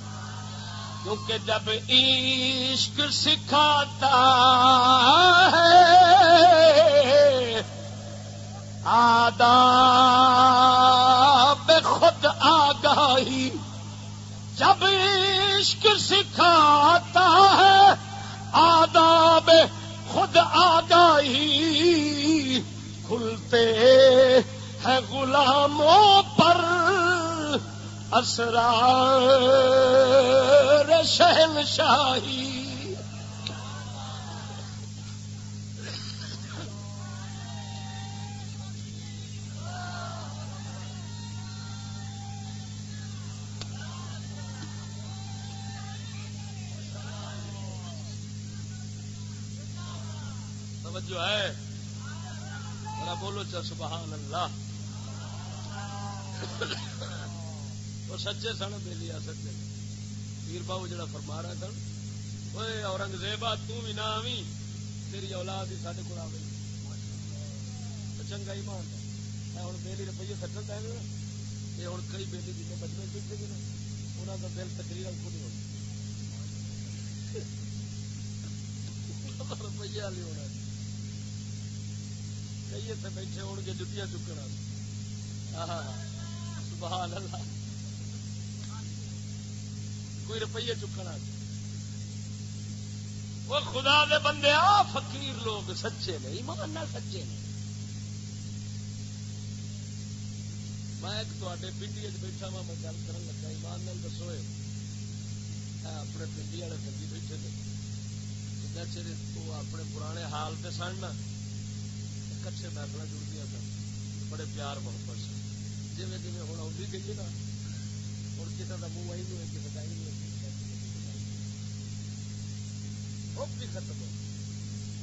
کیونکہ جب عشق سکھاتا ہے، آداب خود آگاہی، جب عشق سکھاتا ہے، آداب خود آگاہی کھلتے ہیں غلاموں پر۔ اسرار شہن شاہی توجہ ہے۔ بولو چا سبحان اللہ۔ وہ سچے سن، بےلی آ سکتے پیر بابو جڑا فرما رہا سن وہ اورنگزیب تھی نہ آوی تیری اولاد ہی سارے کو آ چنگا ہی مان ہے ہوں بیلی روپیے سٹن دیں گے یہ ہوں کئی بیلی جن بچپن پیچھے گے انہوں کا دل تقریر کو نہیں ہونا روپیے والی ہونا کئی اتنے بیٹھے ہو گے جتیاں چکنا سبحان اللہ۔ کوئی روپیے چکنا وہ خدا دے بندے آ، فقیر لوگ سچے نے، ایمان نہ سچے نے۔ میں ایک تے پنڈی بیٹھا وا میں گل کر لگا، ایمان نال دسو اپنے پنڈی والے سنگی بیٹھے تھے چر وہ اپنے پرانے حال سے سن کچھ محفل جڑ گیا سن۔ بڑے پیار محبت سے جی جی ہوں آئی گئی نا ہوں کسی کا منہ آئی نہیں کسی کا ہی نہیں بھی ختم ہو۔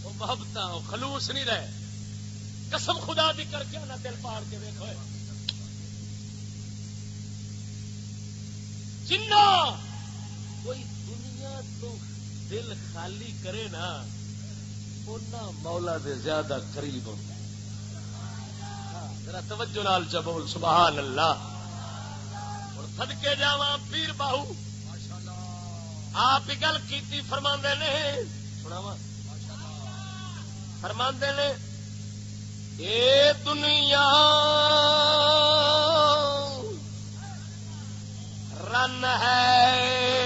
وہ محبت خلوص نہیں رہے۔ قسم خدا دی کر کے نہ دل پار کے دیکھو جنا کوئی دنیا تو دل خالی کرے نا مولا دے زیادہ قریب ہوتا ہاں، ذرا توجہ لال چبول سبحان اللہ۔ اور سدکے جا پیر باہو۔ آپ گل کی فرما نے۔ سنا فرما نے اے دنیا رن ہے۔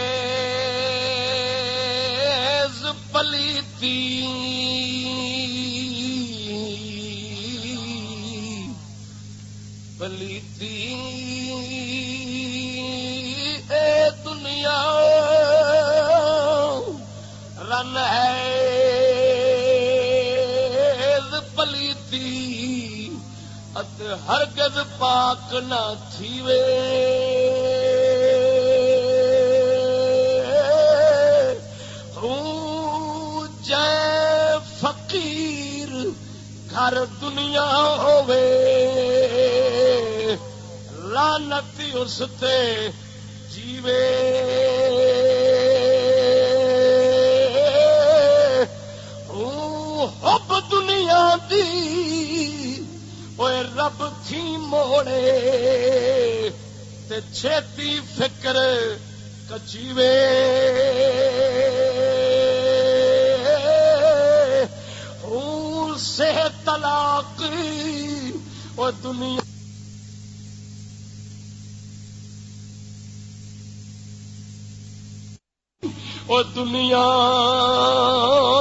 ہرگز پاک نہ تھیوے۔ جے فقیر گھر دنیا ہوے لانتی اس تے جیوے۔ حب دنیا دی اوے رب تھی موڑے تے چھتی فکر کچیوے سے طلاق او دنیا او دنیا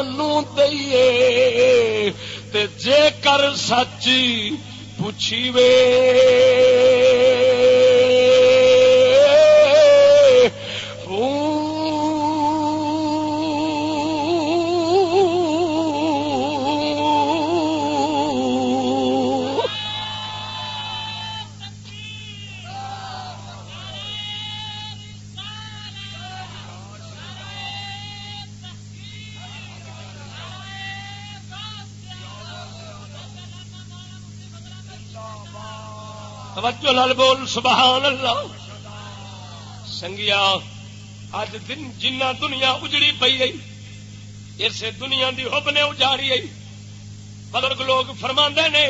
نو دئیے تے جے کر جی سچی پوچھی وے سبحان اللہ۔ سنگیا اج دن جنہ دنیا اجڑی پی گئی اسے دنیا دی حب نے اجاڑی گئی بزرگ لوگ فرما نے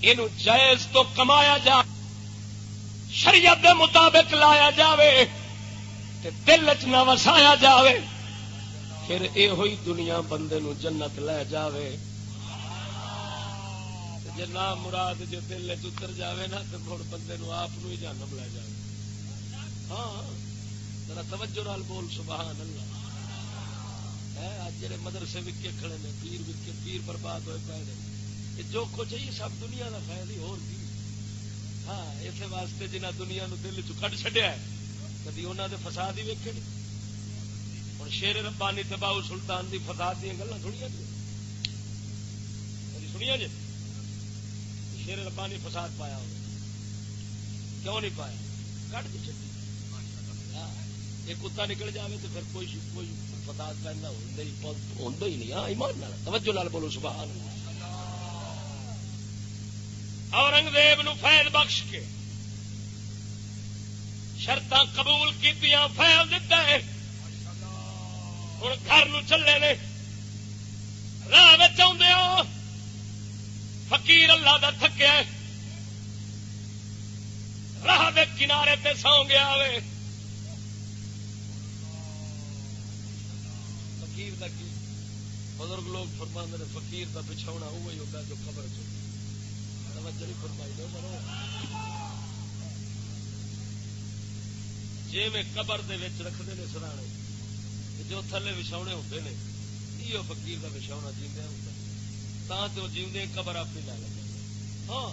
یہ جائز تو کمایا جا، شریعت دے مطابق لایا جاوے، تے دل چ نہ وسایا جاوے۔ پھر یہ ہوئی دنیا بندے نو جنت لے جاوے۔ جی نہ مراد جی دل اتر جائے نا تو مڑ بندے نو آپ ہی جانم لے جائے ہاں ذرا توجہ نال بول سبحان اللہ اج جڑے مدرسے وکے کھڑے نے پیر وکے پیر برباد ہوئے پے نے جو کچھ ہے سب دنیا کا فائد ہی اور کی ہاں اس واسطے جنہ دنیا نو دل چڈ چڈیا ہے کدی انہوں نے فساد ہی ویکے نہیں ہوں شیر ربانی تباؤ سلطان دی فساد دیا گلا سنیا جی سنیا جی شیر ربانی فساد پایا ہو کیوں نہیں پایا؟ کٹ کے ایک کتا نکل جائے تو پھر کوئی کوئی فساد پہننا ہوتا ہی نہیں ہاں ایمان توجہ لال بولو، سبحان اورنگزیب نو فیض بخش کے شرط قبول کی فیض دیتا ہے۔ ہوں گھر چلے نے، راہ چاہتے ہو۔ فقیر اللہ دا تھکیا راہ دے کنارے تے سو گیا وے۔ فقیر دا کی؟ بزرگ لوگ فرما نے فقیر دا بچھاونا وہی ہوگا جو خبر چ جی میں قبر دے وچ رکھتے ہیں سرانے، جو تھلے وچھاونے ہوتے ہیں یہ فقیر کا وچھاونا جیندیا ہوتا تو جیندے قبر اپنی لے لگے ہاں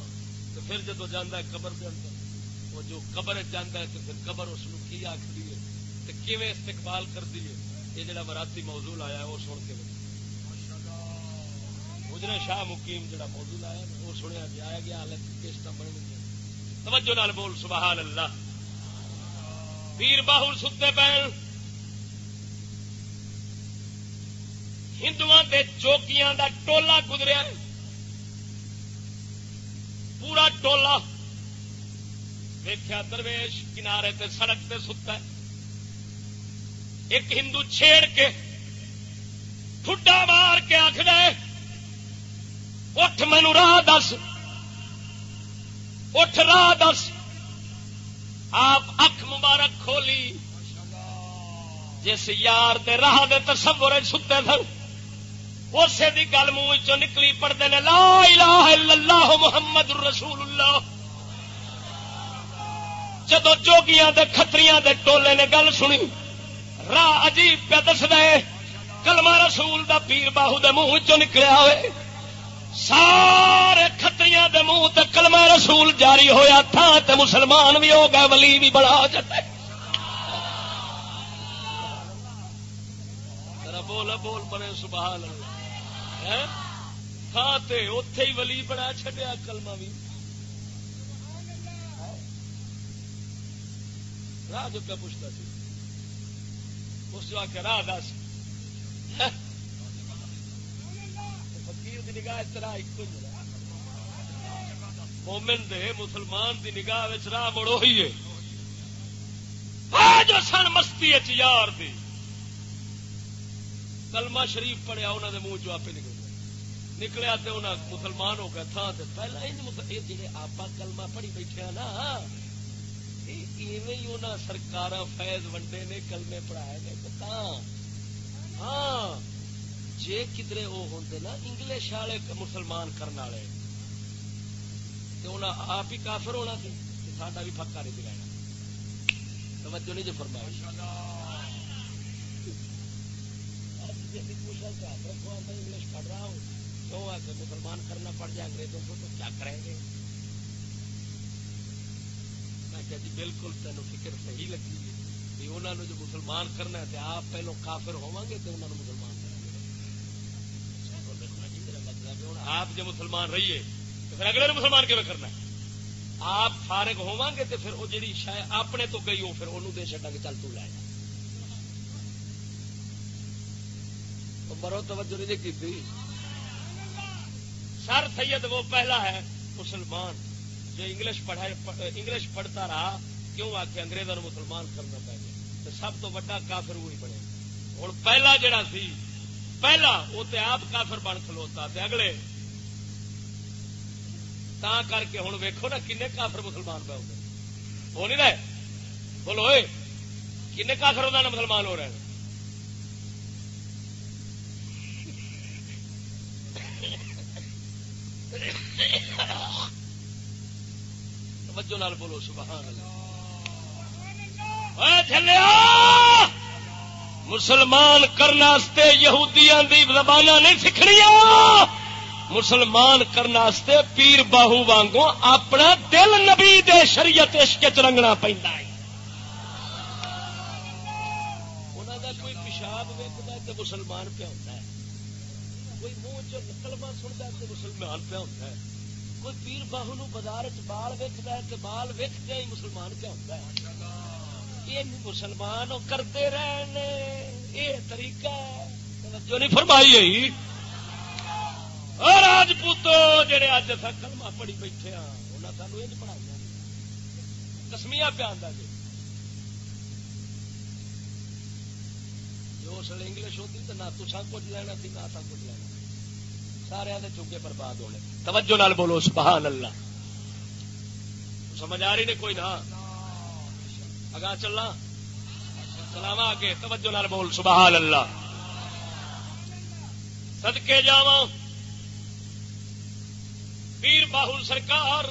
تو پھر جدو جانا ہے قبر دے اندر وہ جو قبر جانا ہے تو پھر قبر اس کی آخری ہے تو کیویں استقبال کر دیے یہ جڑا وراتی موضوع آیا وہ سن کے مجرے شاہ مقیم جڑا موضوع آیا وہ سنیا گیا آیا گیا حالت کیسٹ بن گئی توجہ نال بول سبحان اللہ پیر باہل ستے پہن ہندو چوکیاں دا ٹولا گزریا پورا ٹولا دیکھا درویش، کنارے تے سڑک تے ستا ہے۔ ایک ہندو چھیڑ کے ٹھڈا مار کے آخر اٹھ مینو راہ دس۔ اٹھ راہ دس۔ آپ اکھ مبارک کھولی۔ جس یار دے راہ دے تصور ستے سن اسے دی گل منہ چ نکلی پڑتے ہیں، لا الہ الا اللہ محمد رسول اللہ جدو جوگیاں دے، کھتریاں دے ٹولے نے گل سنی، راہ عجیب پہ دس دے کلمہ رسول دا پیر باہو دے منہ چ نکلیا ہوئے۔ سارے کتری دے منہ تے کلمہ رسول جاری ہویا تھا تے مسلمان بھی ہو گئے، ولی بھی بڑا ہو جاتا بول بول بنے سبحان اللہ۔ ہاں تے اتے ہی ولی بڑا چڈیا کلمہ بھی۔ راہ جو کیا پوچھتا سی۔ اس جو آ کے راہ دس۔ نگاہ طرح ایک مومن دے مسلمان دی نگاہ راہ مڑو ہی ہے۔ جو سن مستی یار دی۔ کلمہ شریف پڑیا انہوں نے منہ چ آپ نکل نکلیا تو انہیں مسلمان ہو گیا تھان سے پہلے ہی جی آپ کلمہ پڑھی بیٹھے ہاں نا ایویں سرکار فیض ونڈے نے کلمے پڑھائے گئے ہاں جے کدرے وہ ہوں نا، انگلش والے مسلمان کرنے والے۔ تو آپ ہی کافر ہونا سی ساڈا بھی پکا نہیں دلانا توجہ نہیں جو فرمایا انگلش پڑھ رہا ہوں کیوں آ کے مسلمان کرنا پڑ جائے انگریزوں کو، تو کیا کریں گے؟ میں کہ جی بالکل تینوں فکر صحیح لگی ہے انہوں نے جو مسلمان کرنا ہے تو آپ پہلو کافر ہوا گے تو انہوں نے مسلمان کریں گے جی مطلب آپ جو مسلمان رہیے تو پھر اگلے مسلمان کیوں کرنا ہے؟ آپ فارغ ہوا گے تو پھر وہ جی شاید اپنے تو گئی ہو، پھر انہوں دے چڈا کے چل تو لائے مرو توجہ نہیں جی کی سر سید وہ پہلا ہے، مسلمان۔ جو انگلش پڑھائے انگلش پڑھتا رہا، کیوں آ کے انگریزوں مسلمان کرنا پہلے تو سب تو بڑا کافر وہی بنے۔ ہوں پہلا جڑا سی، پہلا وہ تو آپ کافر بن کھلوتا۔ تے اگلے تا کر کے ہوں ویکو نا کن کافر مسلمان پہ ہوتے وہ نہیں رہے بولو کن کافر ہوتا نا مسلمان ہو رہے ہیں؟ توجہ نال بولو، سبحان اللہ۔ مسلمان کرنے یہودیاں دی زبانہ نہیں سیکھنی مسلمان کرنے پیر باہو وانگو اپنا دل نبی دے شریعت عشق رنگنا پہ کوئی پیشاب ویکتا تو مسلمان پہ ہوتا ہے کوئی منہ ہے تو مسلمان پہ ہوتا ہے؟ کوئی پیر باہو نو بازار بال ویکتا ہے تو بال ویک کے ہی مسلمان پہ ہوتا ہے؟ یہ مسلمان کرتے رہنے یہ طریقہ ہے۔ جو نہیں فرمائی راجپوت جہے اج اصا کلما پڑی بیٹھے ہاں انہیں سانو یہ پڑھائی کسمیا پہ آتا جی جو اس انگلش ہوتی تو نہ تصا کچھ لینا تھی نہ کچھ لینا۔ سارے چوکے برباد ہونے توجہ نال بولو، سبحان اللہ۔ سمجھ آ رہی نے کوئی؟ ہاں۔ نہ اگا چلنا۔ سلام آگے۔ توجہ نال بول، سبحان اللہ۔ سدکے جا پیر باہل سرکار۔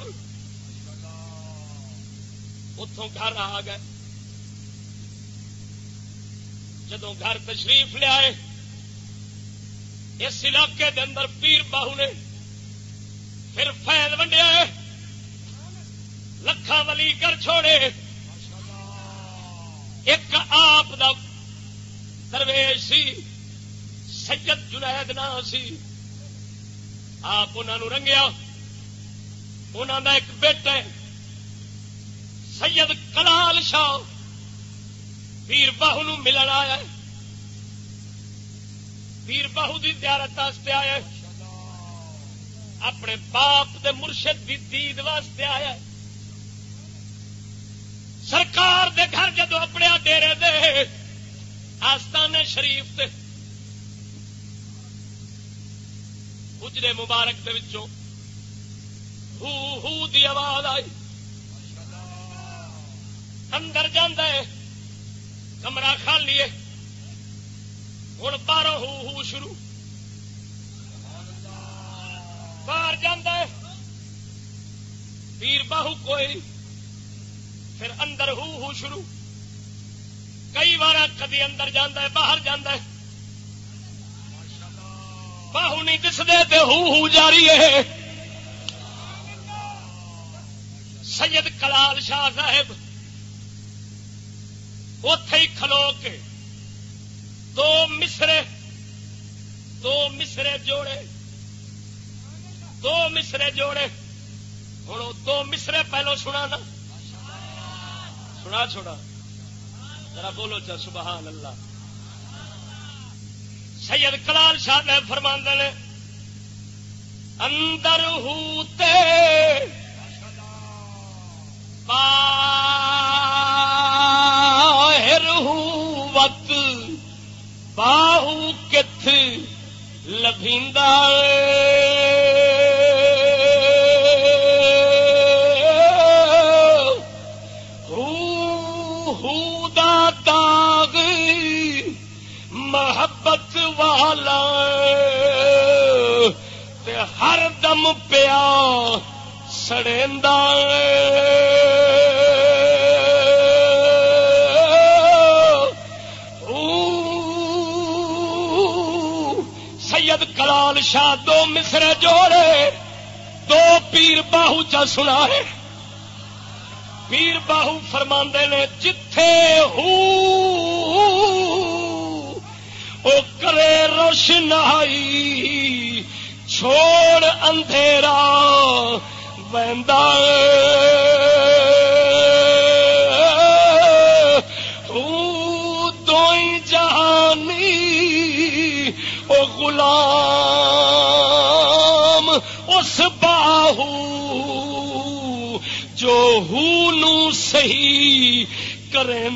اتوں گھر آ گئے۔ جدو گھر تشریف لیا اس علاقے دے اندر پیر باہو نے پھر فیض ونڈیا لکھا ولی کر چھوڑے۔ ایک آپ دا درویش سی، سید جنید نا سی۔ آپ انہوں رنگیا۔ انہوں کا ایک بیٹا سید کلال شاہ۔ پیر باہو ملن آیا پیر باہو کی زیارت آیا اپنے باپ دے مرشد کی دید واسطے آیا سرکار دے گھر جدو اپنے ڈیرے دے آستانے شریف تے۔ اجرے مبارک دے وچوں ہو ہو دی آواز آئی۔ اندر جانا ہے، کمرہ خالی ہے۔ ہوں باہر ہو ہو شروع باہر جانا ہے پیر باہو کوئی پھر اندر ہو ہو شروع کئی بار کدی اندر جانا ہے باہر جانا ہے باہو نہیں دستے ہو ہو جاری ہے سید کلال شاہ صاحب اتے ہی کھلو کے دو مصرے دو مصرے جوڑے، دو مصرے جوڑے۔ ہوں دو مصرے پہلو سنا نا۔ سنا چھوڑا۔ ذرا بولو چا، سبحان اللہ۔ سید کلال شاہ نے فرما نے، اندر ہوتے باہر باہو کت لبھیندا داغ محبت والا ہر دم پیا سڑا سید کلال شاہ دو مصر جوڑے، دو پیر باہو چا سنا ہے پیر باہو فرما نے، جتھے او کرے روشنائی چھوڑ اندھیرا بہندا جو نو صحیح کریں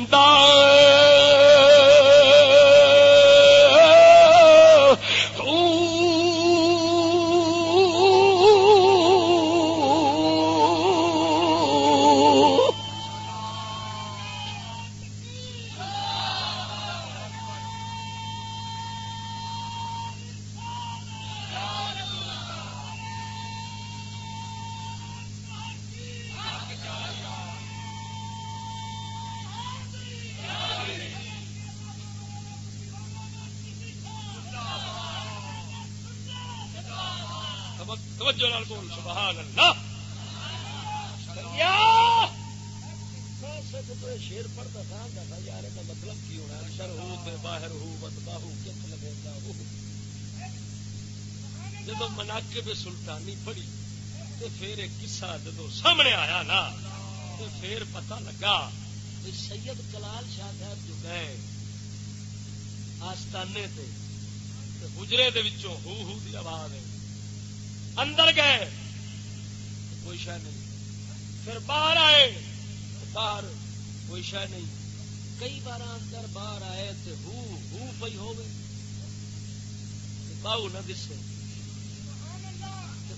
مناقب سلطانی پڑی تو پھر ایک قصہ جدو سامنے آیا نا تو پھر پتہ لگا سید کلال شاہ صاحب جو گئے آستانے تے حجرے دے وچوں ہو ہو دی آواز ہے۔ اندر گئے، کوئی شہ نہیں۔ پھر باہر آئے، باہر کوئی شہ نہیں۔ کئی بار اندر باہر آئے تو ہو ہو پی ہو باہو نہ دسے۔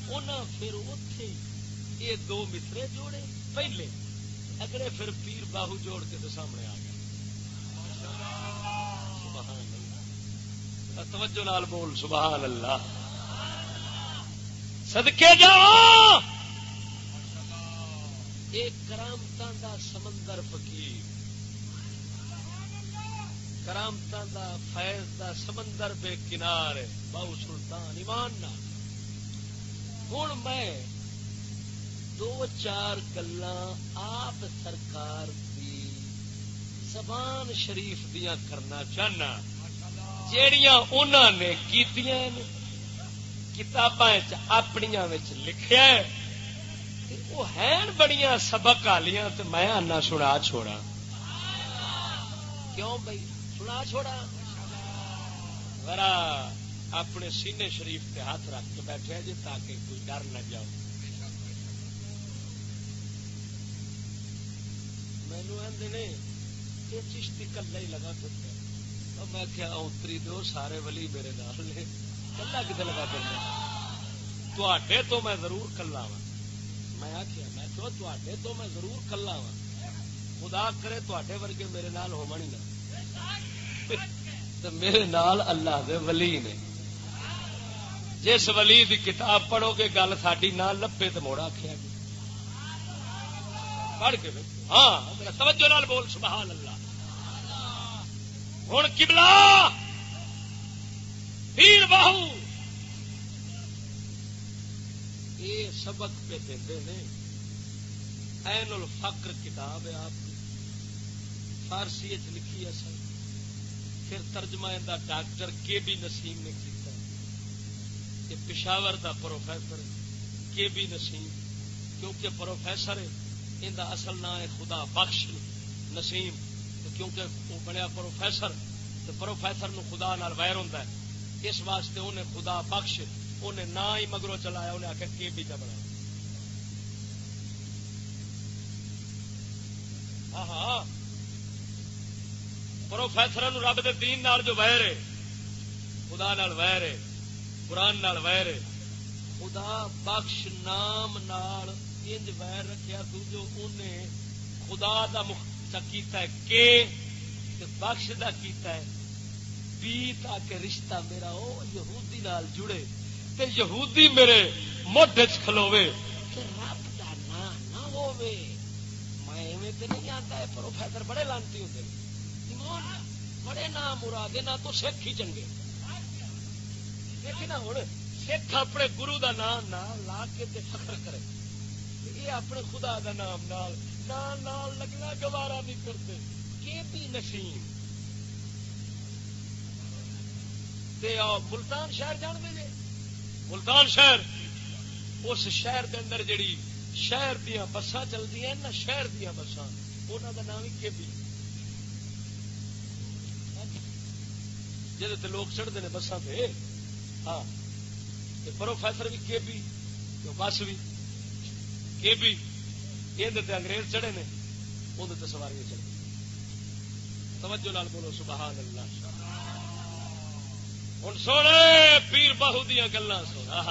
پھر اتے یہ دو مترے جوڑے۔ پہلے، اگلے پھر پیر باہو جوڑ کے تو سامنے آ گیا توجہ نال بول، سبحان اللہ۔ سدکے جا ایک کرامتان دا سمندر فقیر۔ کرامتان دا فیض دا سمندر بے کنارے باؤ سلطان ایمان نہ ہوں میں دو چار گلا آپ سرکار دی زبان شریف دیا کرنا چاہنا۔ جیڑیاں انہوں نے کیتیاں کتاباں اپنی لکھیا وہ ہیں بڑیاں سبق آلیاں تو میں آنا سنا چھوڑا۔ کیوں بھائی سنا چھوڑا۔ ذرا اپنے سینے شریف کے ہاتھ رکھ کے بیٹھے جی تاکہ کوئی ڈر نہ جاؤ۔ مینو آدھے یہ چشتی کلا ہی لگا پھر میں کیا اتری دو، سارے ولی میرے نال نے۔ کلا کتنے لگا پھر تے تو میں ضرور کلا وا میں آخیا میں کہو تے تو میں ضرور کلا وا خدا کرے تے ورگے میرے نال ہو (laughs) تو میرے نال اللہ دے ولی نے۔ جس ولی دی کتاب پڑھو گے، گل ساری نہ لبے تو موڑا آخیا گیا۔ پڑھ کے ہاں توجہ نال بول، سبحان اللہ۔ ہوں کبلا پیر باہو یہ سبق پہ دے این الفقر کتاب ہے آپ کی فارسی لکھی ہے پھر ترجمہ ڈاکٹر کے بی نسیم نے کیا کہ پشاور دا پروفیسر کے بی نسیم، کیونکہ پروفیسر ان دا اصل نام ہے خدا بخش نسیم کیونکہ وہ بنیا پروفیسر، تو پروفیسر نو خدا نال ویر ہوتا ہے۔ اس واسطے انہیں خدا بخش، انہیں نہ ہی مگرو چلایا، انہیں آخر کے بی کا ہاں پروفیسر رب دے دین نال جو ویر ہے، خدا نال ویر ہے۔ قرآن نال ویر خدا بخش نام نال انج ویر رکھیا تو جو انہیں خدا دا کیتا ہے کہ بخش دا کیتا ہے۔ بی تاکہ رشتہ میرا او یہودی نال جڑے تے یہودی میرے موڈ چ کھلوے کہ رب دا نام نہ ہووے۔ میں ایویں تے نہیں آتا ہے، پروفیسر بڑے لانتی ہوندے ایمان، بڑے نام مراد نہ تو سکھ ہی چنگے دیکھنا ہوں سکھ اپنے گرو دا نام نہ لا کے فخر کرے۔ یہ اپنے خدا دا نام نال نال نال لگنا گوارا نہیں کرتے۔ کہ بھی نشیم ملتان شہر جان دے ملتان شہر؟ اس شہر دے اندر جڑی شہر دیا بساں چلتی ہیں نا شہر دیا بساں انہوں کا نام ہی کے بھی۔ جہد لوگ چڑھتے ہیں بساں پہ ہاں۔ پروفیسر بھی کے بھی بس بھی کے بھی یہ انگریز چڑھے نے وہ سواری چڑھے۔ توجہ لال بولو سبحان اللہ ہوں سونے، پیر باہو دیا گلا سونا۔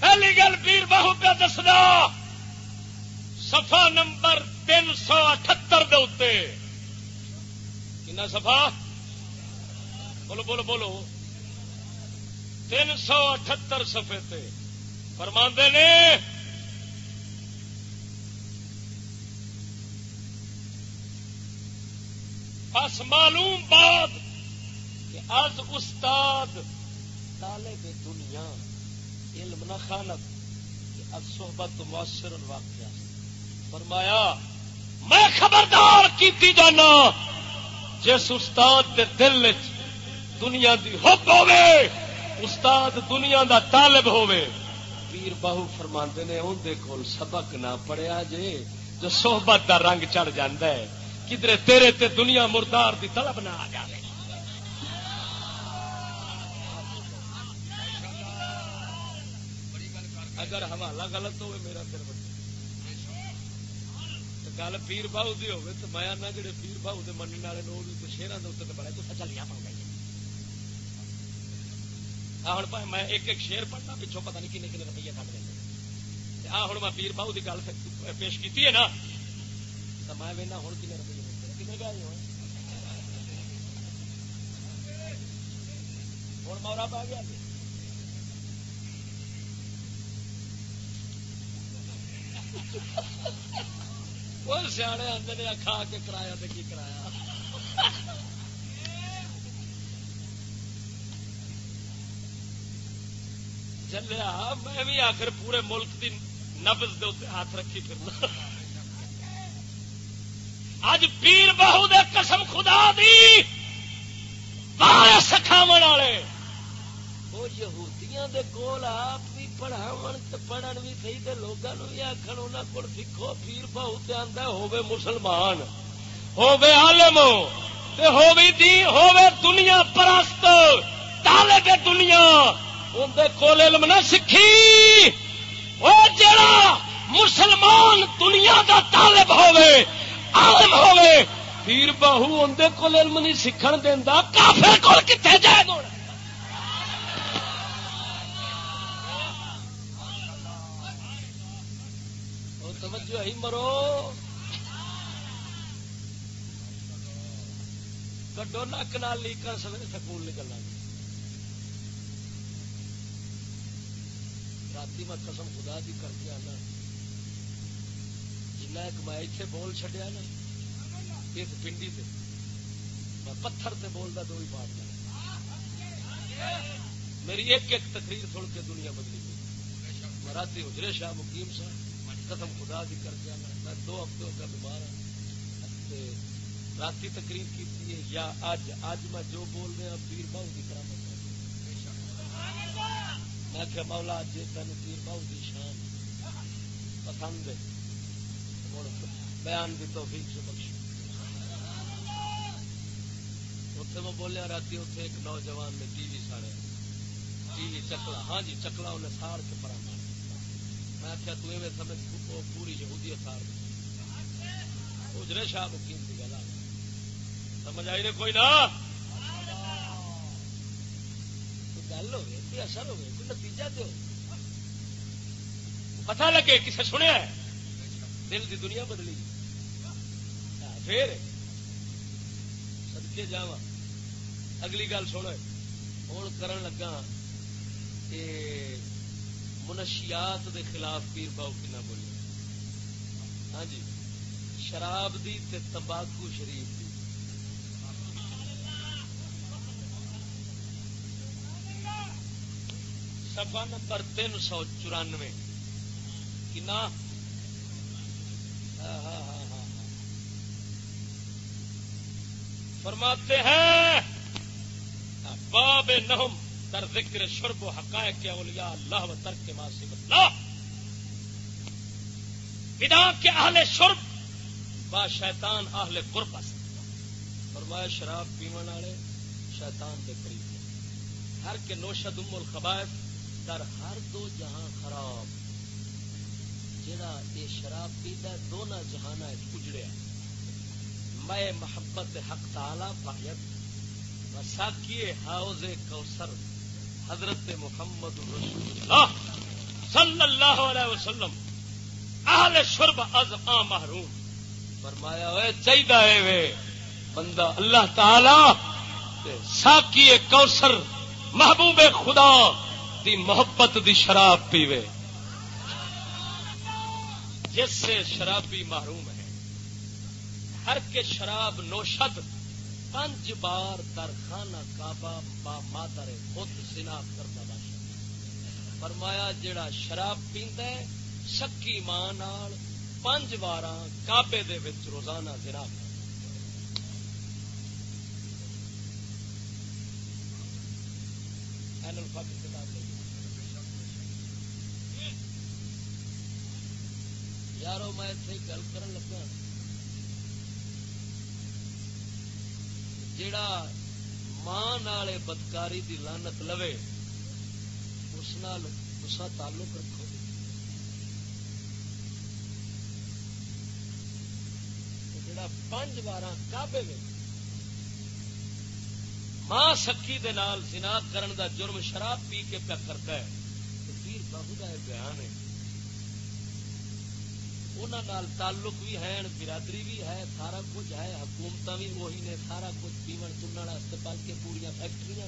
پہلی گل پیر باہو پہ دسنا سفا نمبر تین سو اٹھتر دے کنا سفا بولو بولو بولو۔ تین سو اٹھتر سفے فرما نے، بس معلوم بات کہ از استاد طالب دنیا، علم نہ خانت از صحبت مؤثر واقعہ فرمایا، میں خبردار کی جانا، جس استاد کے دل دنیا کی حب ہوئے استاد دنیا دا طالب ہوے پیر باہو فرما نے اندر کول سبق نہ پڑیا جے، جو صحبت دا رنگ چڑھ جاندہ ہے۔ کدھر تیرے تے دنیا مردار دی طلب نہ آ جائے اگر حوالہ غلط ہوئے میرا پھر گل پیر باہو دی ہوئے تو میں نہ جڑے پیر باہو دے مننے والے لوگ شہروں کے اتنے بڑے تو چلیا پاؤں ہوں میں ایک ایک شیر پڑھنا پچھوں پتا نہیں کنے کنے روپیے کٹ دیں آ ہوں میں پیر باؤ کی گل پیش کی ہے نا تو میں وہنا ہوں کنے روپیے کنے گئے ہوئے ہوں مورا پا گیا وہ سیانے آتے نے کھا کے کرایا تو کی کرایا چلیا میں بھی آخر پورے ملک کی نبز دے ہاتھ رکھی پھرنا۔ اج پیر بہو دے قسم خدا دی سکھاو والے۔ وہ یہودیاں دے کول آپ بھی پڑھاو پڑھن بھی صحیح تے لوگوں بھی آخر انہوں کو سیکھو پیر بہو تے آدھا ہوے مسلمان ہوے عالم، تے ہوے دی ہوے دنیا پرست دنیا۔ اندر کول علم نہ سیکھی وہ جڑا مسلمان دنیا دا طالب ہوے عالم ہوے پیر بہو اندر کول علم نہیں سیکھن دینا کافر کول کتنے جائے گا توجہ ہی مرو۔ کڈو نک نال لیکن سویرے سکول نکلنا رات میں قسم خدا دی کر کے آنا جنا ایک میں اتنے بول چڈیا نا اس پنڈی سے میں پتھر سے بولتا دو ہی بات میری ایک ایک تقریر سن کے دنیا بدلی گئی میں رات حجرے شاہ مقیم صاحب قدم خدا دی کر کے میں دو ہفتے ہو گیا بیمار ہوں رات تقریر کی یا اج اج میں جو بول رہا پیر بہو کی طرح میں کہ مولا اج تین پیر بہو کی شان پسند ہے بیان بھی توفیق سے بخش۔ اتنے میں بولیا رات اتنے ایک نوجوان نے ٹی وی ساڑے۔ ٹی وی چکلا۔ ہاں جی چکلا انہیں ساڑ کے پرا مار میں آخیا تو سمجھ پوری یہودی اتار اجرے شاہ مکیم کی گل سمجھ آئی نے کوئی نہ گل ہوگی کوئی اثر ہوگی کوئی نتیجہ دو۔ پتا لگے کسے سنیا ہے۔ دل کی دنیا بدلی۔ پھر سدکے جا اگلی گل سن ہوں کرن لگا کہ منشیات دے خلاف پیر باؤ کنا بولی ہاں جی شراب دی تے تمباکو شریف دی سفا نمبر تین سو چورانوے کنا فرماتے ہیں باب نہم در ذکر شرب و حقائق اولیاء اللہ و ترک ماسب اللہ بدا کے اہل شرب با شیطان اہل قربس فرمایا شراب پیون والے شیطان کے قریب ہر کے نوشد ام الخبائف در ہر دو جہاں خراب جڑا یہ شراب پیتا دونوں جہان اجڑیا میں محبت حق تعالی باید وساکی حوض کوثر، حضرت محمد رسول اللہ صلی اللہ علیہ وسلم، اہل شرب از آ محروم۔ فرمایا ہوئے چاہیے وے بندہ اللہ تعالی ساکی کوثر، محبوب خدا دی محبت دی شراب پیوے۔ جس سے شرابی محروم ہے۔ ہر کے شراب نوشد۔ پنج بار در خانہ کعبہ با مادر خود سنا کرتا بادشاہ فرمایا جڑا شراب پیندا ہے سکی ماں نال پنج بار کعبے دے وچ روزانہ زنا۔ یارو، میں اتنے گل کر لگا۔ جڑا ماں بدکاری دی لانت لوے، اس نال اسا تعلق رکھو۔ جڑا پانچ بار کابے میں ماں سکی دے نال زنا کرن دا جرم شراب پی کے پیا کرتا ہے، تو پیر بہو کا بیان ہے۔ انہوں تعلق بھی ہے، برادری بھی ہے، سارا کچھ ہے حکومت بھی وہی نے، سارا کچھ پیمن چننے واسطے بلکہ پوریا فیکٹری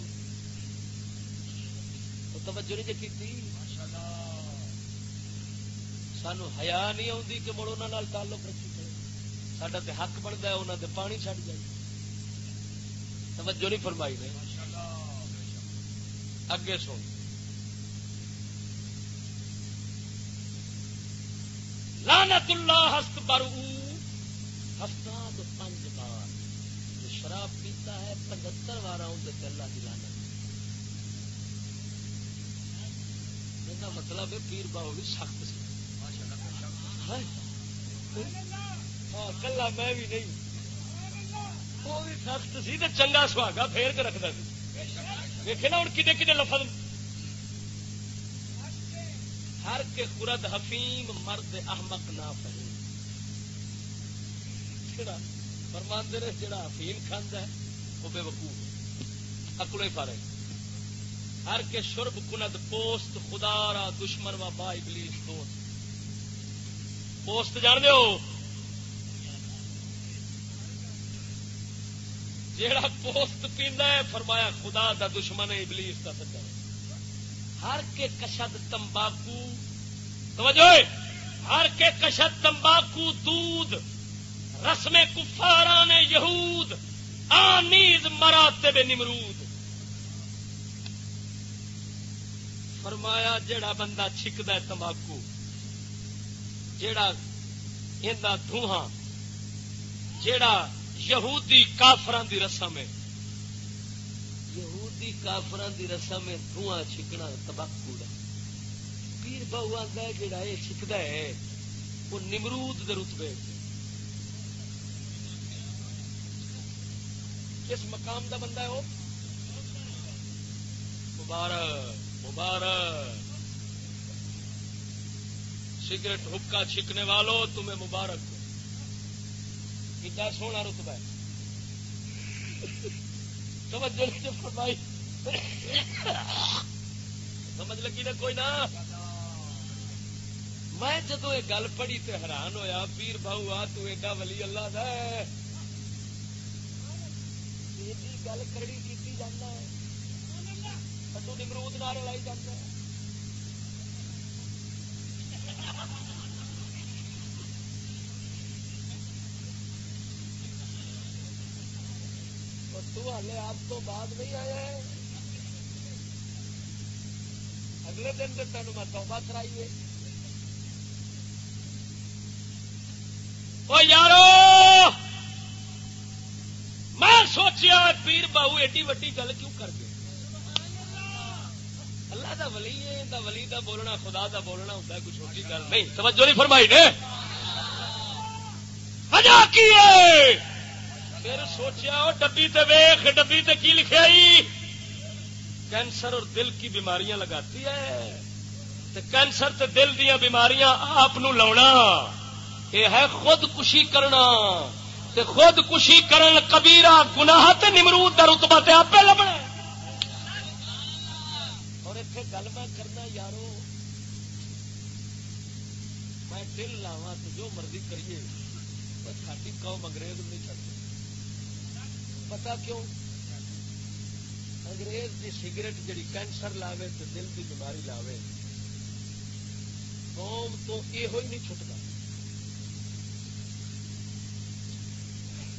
توجہ نہیں جی دیکھی تھی سانو ہیا نہیں آتی کہ مڑ انہوں تعلق رکھی سڈا تو حق بنتا ہے انہوں نے پانی چڑھ جائے۔ توجہ نہیں فرمائی نے۔ اگے سو لانت اللہ ہست برو ہفتہ پانچ بار جو شراب پیتا ہے، پچہتر بار آؤں اللہ کی لانت مطلب ہے، پیر باؤ بھی سخت سی ہاں، کلا میں بھی نہیں۔ وہ بھی سخت سی تو چنگا سہاگا پھیر کے رکھتا سی۔ دیکھے نا ہوں کھے کھے لفظ ہر کے خرد حفیم مرد احمق نہ فہیم فرماندے نے جڑا حفیم کھانا ہے، وہ بے وقوف اکڑے پارے۔ ہر کے شرب کند پوست، خدا را دشمن و با ابلیس دوست۔ پوست جان دو جیڑا پوست پیندا ہے، فرمایا خدا دا دشمن ہے، ابلیس دا سجا ہر کے کشد تمباکو۔ توجہ ہر کے کشد تمباکو دودھ۔ رسم کفاران یہود۔ آنیز مراتے بے نمرود۔ فرمایا، جیڑا بندہ چھکد ہے تمباکو، جیڑا دھواں، جیڑا یہودی کافران دی رسم ہے۔ یہودی کافران دی رسم ہے دھواں چھکنا تمباکو کا پیر بہو آتا ہے جڑا یہ چھکتا ہے، وہ نمرود دے رتبے۔ کس مقام دا بندہ ہے وہ؟ مبارک مبارک۔ سگریٹ حکا چھکنے والوں تمہیں مبارک۔ کتا سونا رتبہ ہے؟ توجہ فرمائی۔ سمجھ لگی نا کوئی نہ میں جدو یہ گل پڑھی تو حیران ہویا، پیر بہو آ، تو ایڈا ولی اللہ دا ہے۔ گل کڑی کی جانا ہے۔ تو نمرود نعرے لائی جاتا ہے۔ تو ہلے آپ تو بعد نہیں آیا ہے۔ اگلے دن تو تین میں توبہ کرائیے او یارو میں سوچیا پیر باہو ایڈی وڈی گل کیوں کر گئے اللہ دا ولی ہے دا ولی دا بولنا خدا دا بولنا ہوتا ہے کچھ چھوٹی گل نہیں توجہ نہیں فرمائی نے ہجا کی پھر سوچیا ڈبی تے ویخ ڈبی تے کی لکھے کینسر اور دل کی بیماریاں لگاتی ہے۔ کینسر تے دل دیا بیماریاں آپ لاؤنا یہ ہے خود کشی کرنا۔ تے خود کشی کرن کبیرا گناہ تے نمرود کا رتبہ تے آپ لبنا اور اتنے گل میں کرنا یارو، میں دل لاوا تو جو مرضی کریے ساری قوم انگریز نہیں چڑھتی پتا کیوں؟ انگریز کی سگریٹ جڑی کینسر لاوے تو دل کی بیماری لاوے، قوم تو یہ نہیں چھٹتا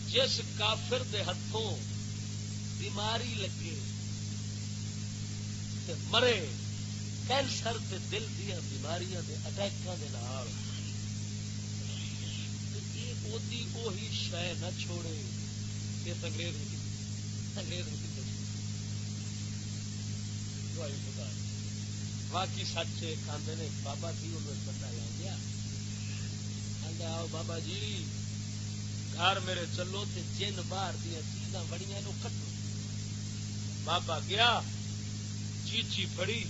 جس کافر دے ہاتھوں بیماری لگے تے مرے، کینسر تے دل دیا بیماریاں دے اٹیکاں دے نال وہی وہی شہ نہ چھوڑے۔ یہ انگریز انگریز باقی سچ کھانے نے بابا جی وہ بندہ لے گیا آؤ بابا جی گھر میرے چلو تے جن باہر دیا چیزاں بڑی نو کٹو بابا گیا چیچی پڑی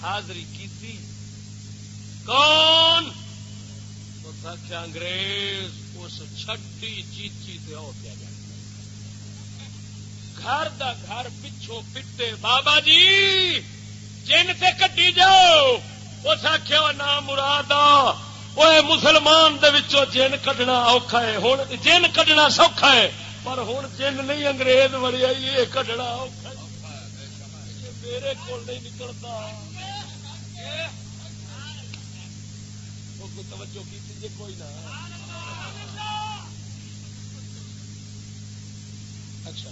حاضری کی کون آخیا انگریز اس چھٹی چیچی تے ہو پیا جائے گھر دا گھر پچھو پٹے۔ بابا جی جن سے کٹی جاؤ، اس آخیا نام مراد وہ مسلمان دے وچوں جن کڈنا اوکھا ہے۔ ہوں جن کڈنا سوکھا ہے، پر ہوں جن نہیں، انگریز بڑی آئی، یہ کڈنا اوکھا میرے کو نہیں نکلتا۔ توجہ کی جی؟ کوئی نہ۔ اچھا۔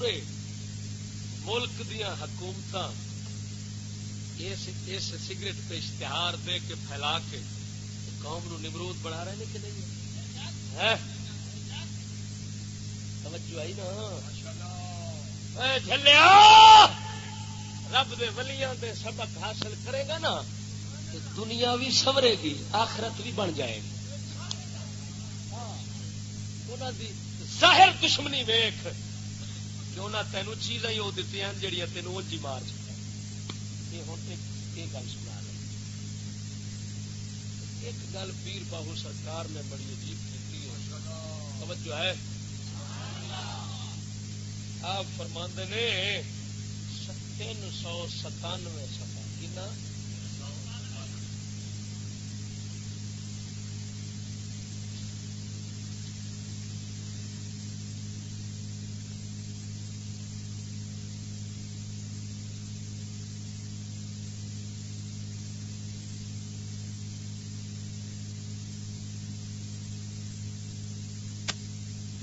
پورے ملک دیا حکومت اس سگریٹ پہ اشتہار دے کے پھیلا کے قوم نو نمرود بنا رہے ہیں کہ نہیں؟ توجہ آئی نا؟ جلیا رب دے ولیاں دے سبق حاصل کرے گا نا تو دنیا بھی سورے گی، آخرت بھی بن جائے گی۔ ہاں، ظاہر دشمنی ویخ انہیں تینوں چیزاں ہی وہ دیتی ہیں جہیا تینوں جی مار یہ ہوں یہ گل سنا رہے ایک گل پیر باہو سرکار نے بڑی عجیب کی توجہ ہے۔ آپ فرماندے نے تین سو ستانوے سفا کنا؟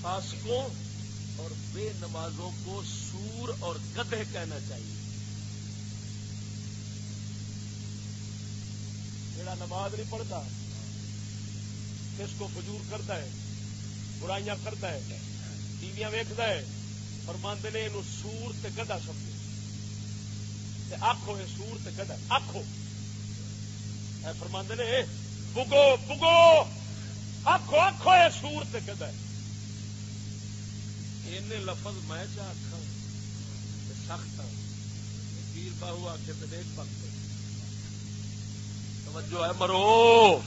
فاسقوں اور بے نمازوں کو سور اور گدھے کہنا چاہیے۔ میرا نماز نہیں پڑھتا، کس کو فجور کرتا ہے، برائیاں کرتا ہے، ٹی وی ویکد ہے اور ماندے نے یہ سور تے گدا سمجھے۔ آخو یہ سور تے گدا آخو فرماندے نے بگو بگو آخو آخو یہ سور تے گدا ہے۔ این لفظ میں چاہ سخت پیر باہو آ کے دیکھ وقت توجہ ہے مرو۔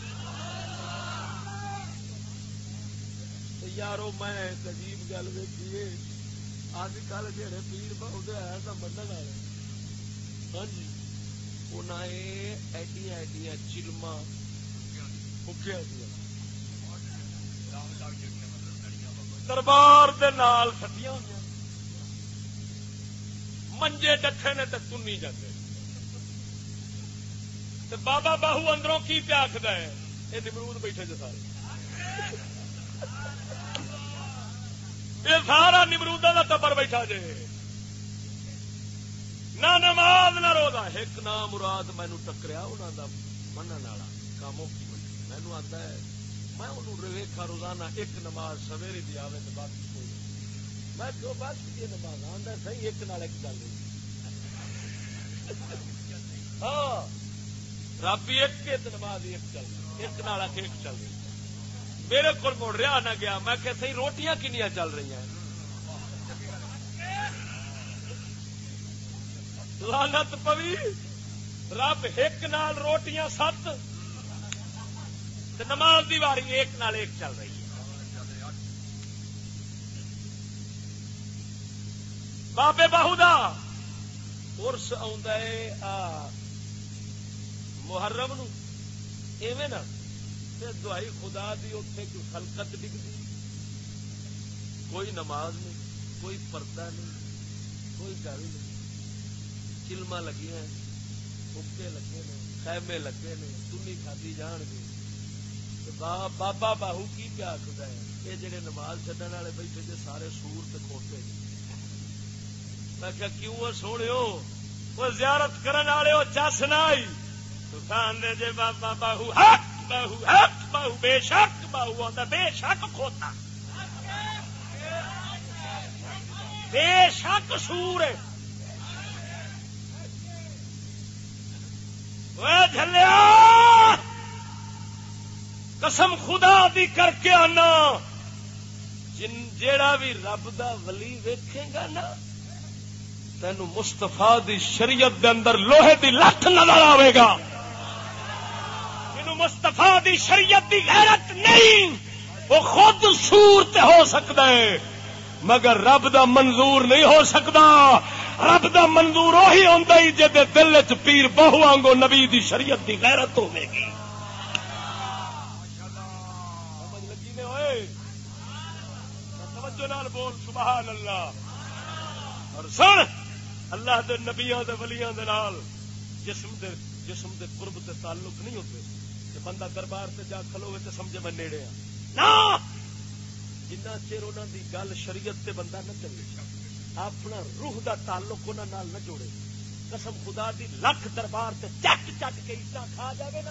یارو میں عجیب گل ویکھی اج کل جہے پیر باہو دے ہے تو من والے۔ ہاں جی۔ انہیں ایڈیاں ایڈیاں چلما۔ پکیا دیا۔ دربار سٹیاں منجے ڈٹھے نے تو تنی جاتے۔ بابا باہو اندروں کی پیا آخر ہے؟ یہ نمرود بیٹھے جو سارے۔ یہ سارا نمرود کا ٹبر بیٹھا جے۔ نہ نماز نہ روزہ۔ ایک نام مراد مینو ٹکریا انہوں کا من والا کاموں کی مینو آتا ہے میں انہوں ویخا روزانہ ایک نماز سویرے دی آئے تو باقی کوئی میں جو بس یہ نماز آتا صحیح ایک نال ایک گل ہاں رب ایک ایک نماز ایک چل ایک نال ایک چل رہی میرے کو مڑ رہا نہ گیا، میں کہ صحیح روٹیاں کنیا چل رہی ہیں؟ لانت پوی۔ رب ایک نال روٹیاں سات نماز دی واری ایک نال ایک چل رہی ہے۔ بابے باہو ارس محرم نو۔ ایویں نا دہائی خدا دی اتے کوئی خلقت ڈگتی کوئی نماز نہیں، کوئی پردہ نہیں، کوئی گل نہیں۔ چلما لگی ہیں حکے لگے نے، خیمے لگے نے تنی کھادی جان گے۔ بابا باہو کی پیا آخر ہے؟ یہ جڑے نماز چڈن والے بیٹھے جی سارے سور تے کھوتے میں کیا کیوں سونے وہ زیارت کرن والے وہ چس نہ آئی. دکان دے جے بابا باہو حق باہو حق، باہو بے شک، باہو آتا بے شک کھوتا۔ بے شک سور جلیا قسم خدا دی کر کے آنا۔ جن جیڑا بھی رب دا ولی ویکھے گا نا تین مستفا دی شریعت دے اندر لوہے دی لت نظر آئے گا۔ جن مستفا دی شریعت دی غیرت نہیں، وہ خود سور تے ہو سکتا ہے۔ مگر رب دا منظور نہیں ہو سکتا۔ رب دا منظور وہی ہوتا ہی جی دل چ پیر بہو آنگو نبی دی شریعت دی غیرت ہوے گی۔ سبحان اللہ۔ اور سن، اللہ دے نبیاں دے ولیاں دے نال جسم دے جسم دے قرب دے تعلق نہیں ہوتے۔ کہ بندہ دربار سے جا کھلوے تے سمجھے میں نیڑے ہاں۔ جنہ چیر انہوں دی گل شریعت تے بندہ نہ چلے۔ اپنا روح دا تعلق انہوں نال نہ جوڑے۔ قسم خدا دی لکھ دربار تے چٹ چٹ کے اتنا کھا جاوے نا،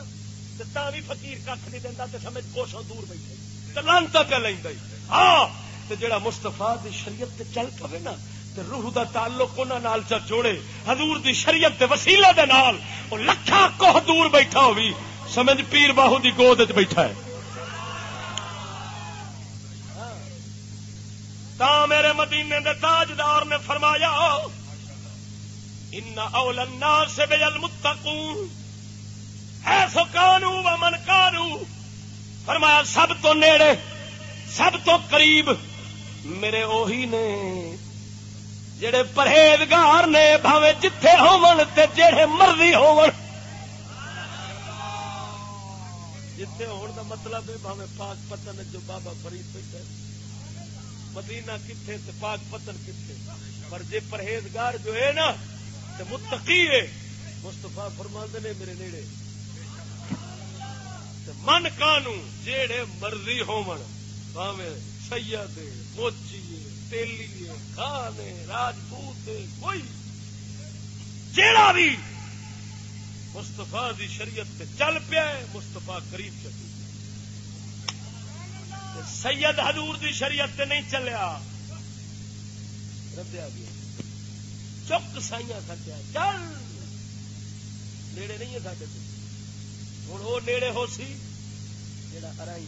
تے تا بھی فقیر کھ نہیں دینا تے سمجھ کوشوں دور بیٹھے۔ تے لانتا پہ لینا ہاں! تے جڑا مستفا دی شریعت تے چل پوے نا، تے روح دا تعلق انہاں نال چ جوڑے، حضور دی شریعت دے وسیلے دے نال او لکھاں کوہ دور بیٹھا ہوئی، سمجھ پیر باہو دی گود وچ بیٹھا ہے۔ تا میرے مدینے دے تاجدار نے فرمایا ان اول الناس بالمتقون ہے سو کانو و من کانو فرمایا، سب تو نیڑے، سب تو قریب میرے اوہی نے، جڑے پرہیزگار نے، بھاوے جتھے ہون تے جڑے مرضی ہون۔ جتھے ہون دا مطلب ہے، بھاوے پاک پتن جو بابا فرید بیٹھے مدینہ کتھے تے پاک پتن کتھے۔ پر جے پرہیزگار جو ہے نا، تے متقی ہے۔ مصطفیٰ فرماندے نے میرے نیڑے۔ تے من کانو جیڑے مرضی ہون۔ بھاوے سید موچی تیلی خان راجپوت کوئی۔ جیڑا بھی مستفا دی شریعت تے چل پیا مستفا قریب چلی سید حضور دی شریعت تے نہیں چلیا۔ ردیا گیا چک سائیاں سٹیا۔ چل۔ نیڑے نہیں ہے سڈے ہوں وہ نیڑے ہو سی جڑا ارائی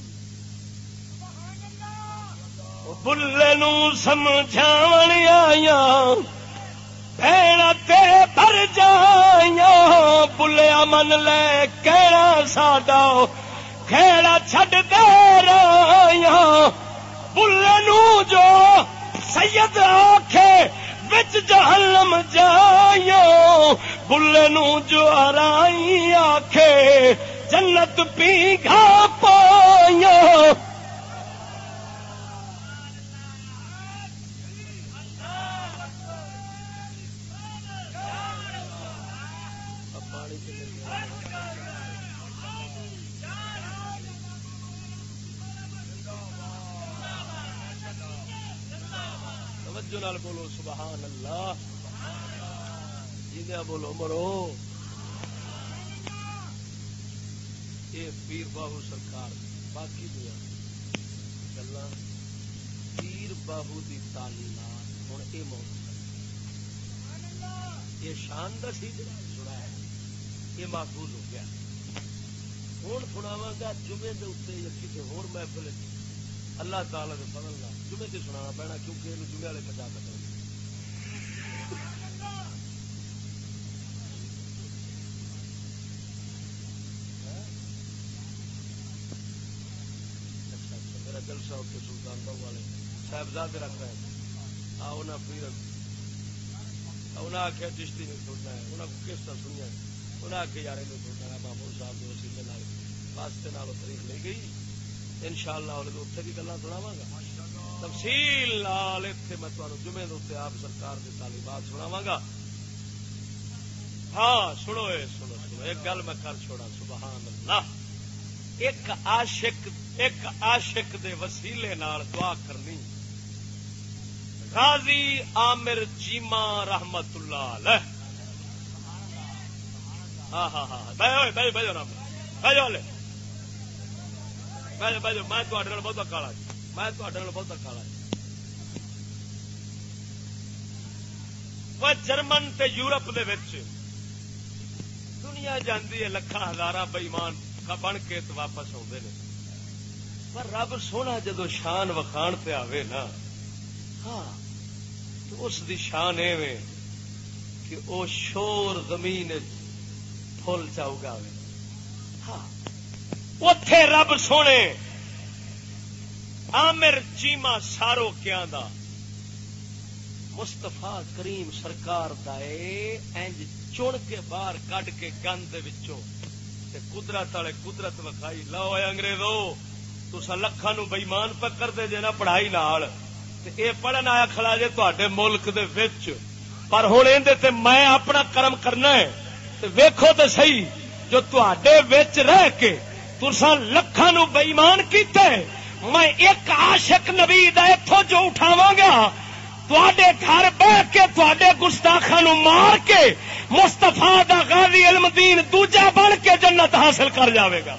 بلے نو سمجھا آیا تے بھر جائیا بلیا من لے کہڑا ساڈا کھیڑا چھڈ دے رہا بلے نو جو سید آخے بچ جہلم جائیا بلے نو جو آرائی آخے جنت پی گھا پائیا جی بولو، مرو۔ یہ پیر باہو سرکار، باقی دیا گلا پیر باہو کی تعلیمات ہوں یہ موت۔ یہ شان دسی سنا ہے، یہ محفوظ ہو گیا۔ ہوں سناوا گا، جمعے کے اتنے یا کسی ہو محفل اللہ تعالی کے فضل کا جمعے سے سنا پینا، کیونکہ یہ جمعے والے بچا کر میرا جلسہ اتنے سلطان بہو والے۔ صاحبزاد رکھ رہے ہیں۔ ہاں انہیں پیر انہیں آخیا چشتی نہیں سننا ہے۔ انہیں کس طرح سنیا انہیں آخیا یار نہیں سننا ہے محمود صاحب کے وسیلے واسطے نال تاریخ لے گئی۔ ان شاء اللہ اتنے بھی گلا سناوا گا۔ تفصیل لال اتنے میں تمہیں جمعے دے آپ سرکار کی تعلیمات سناوا گا۔ ہاں سنو سنو سنو۔ ایک گل میں کر چھوڑا سبحان اللہ۔ ایک عاشق ایک عاشق دے وسیلے نال دعا کرنی۔ غازی عامر چیما رحمت اللہ علیہ۔ ہاں ہاں ہاں بھائی بھائی بھائی بھائی میں بہت کالا میں بہت کالا وہ جرمن تے یورپ دے وچ دنیا جاندی ہے لکھان ہزار بئیمان بن کے واپس آتے ہیں پر رب سونا جدو شان وکھان پہ آئے نا ہاں تو اس دی شان ایویں کہ او شور زمین فل چاؤ گا ہاں اتے رب سونے، عامر چیما سارو کیا دا مستفا کریم سرکار انج چن کے باہر کڈ کے گند قدرت والے قدرت وکھائی لو انگریزو تسا لکھا نو بئیمان پکڑ دے جے نا پڑھائی نال اے پڑھن آیا کھڑا جے تے ملک دے وچ۔ پر ہوں یہ میں اپنا کرم کرنا ہے ویکھو تو صحیح، جو تے وچ رہ کے تسا لکھا نو بئیمان کیتے، میں ایک عاشق نبی اتوں جو اٹھاوا گا۔ تے گھر بہ کے تے گستاخا نو مار کے مستفا دا غازی علم دین دوجا بن کے جنت حاصل کر جاوے گا۔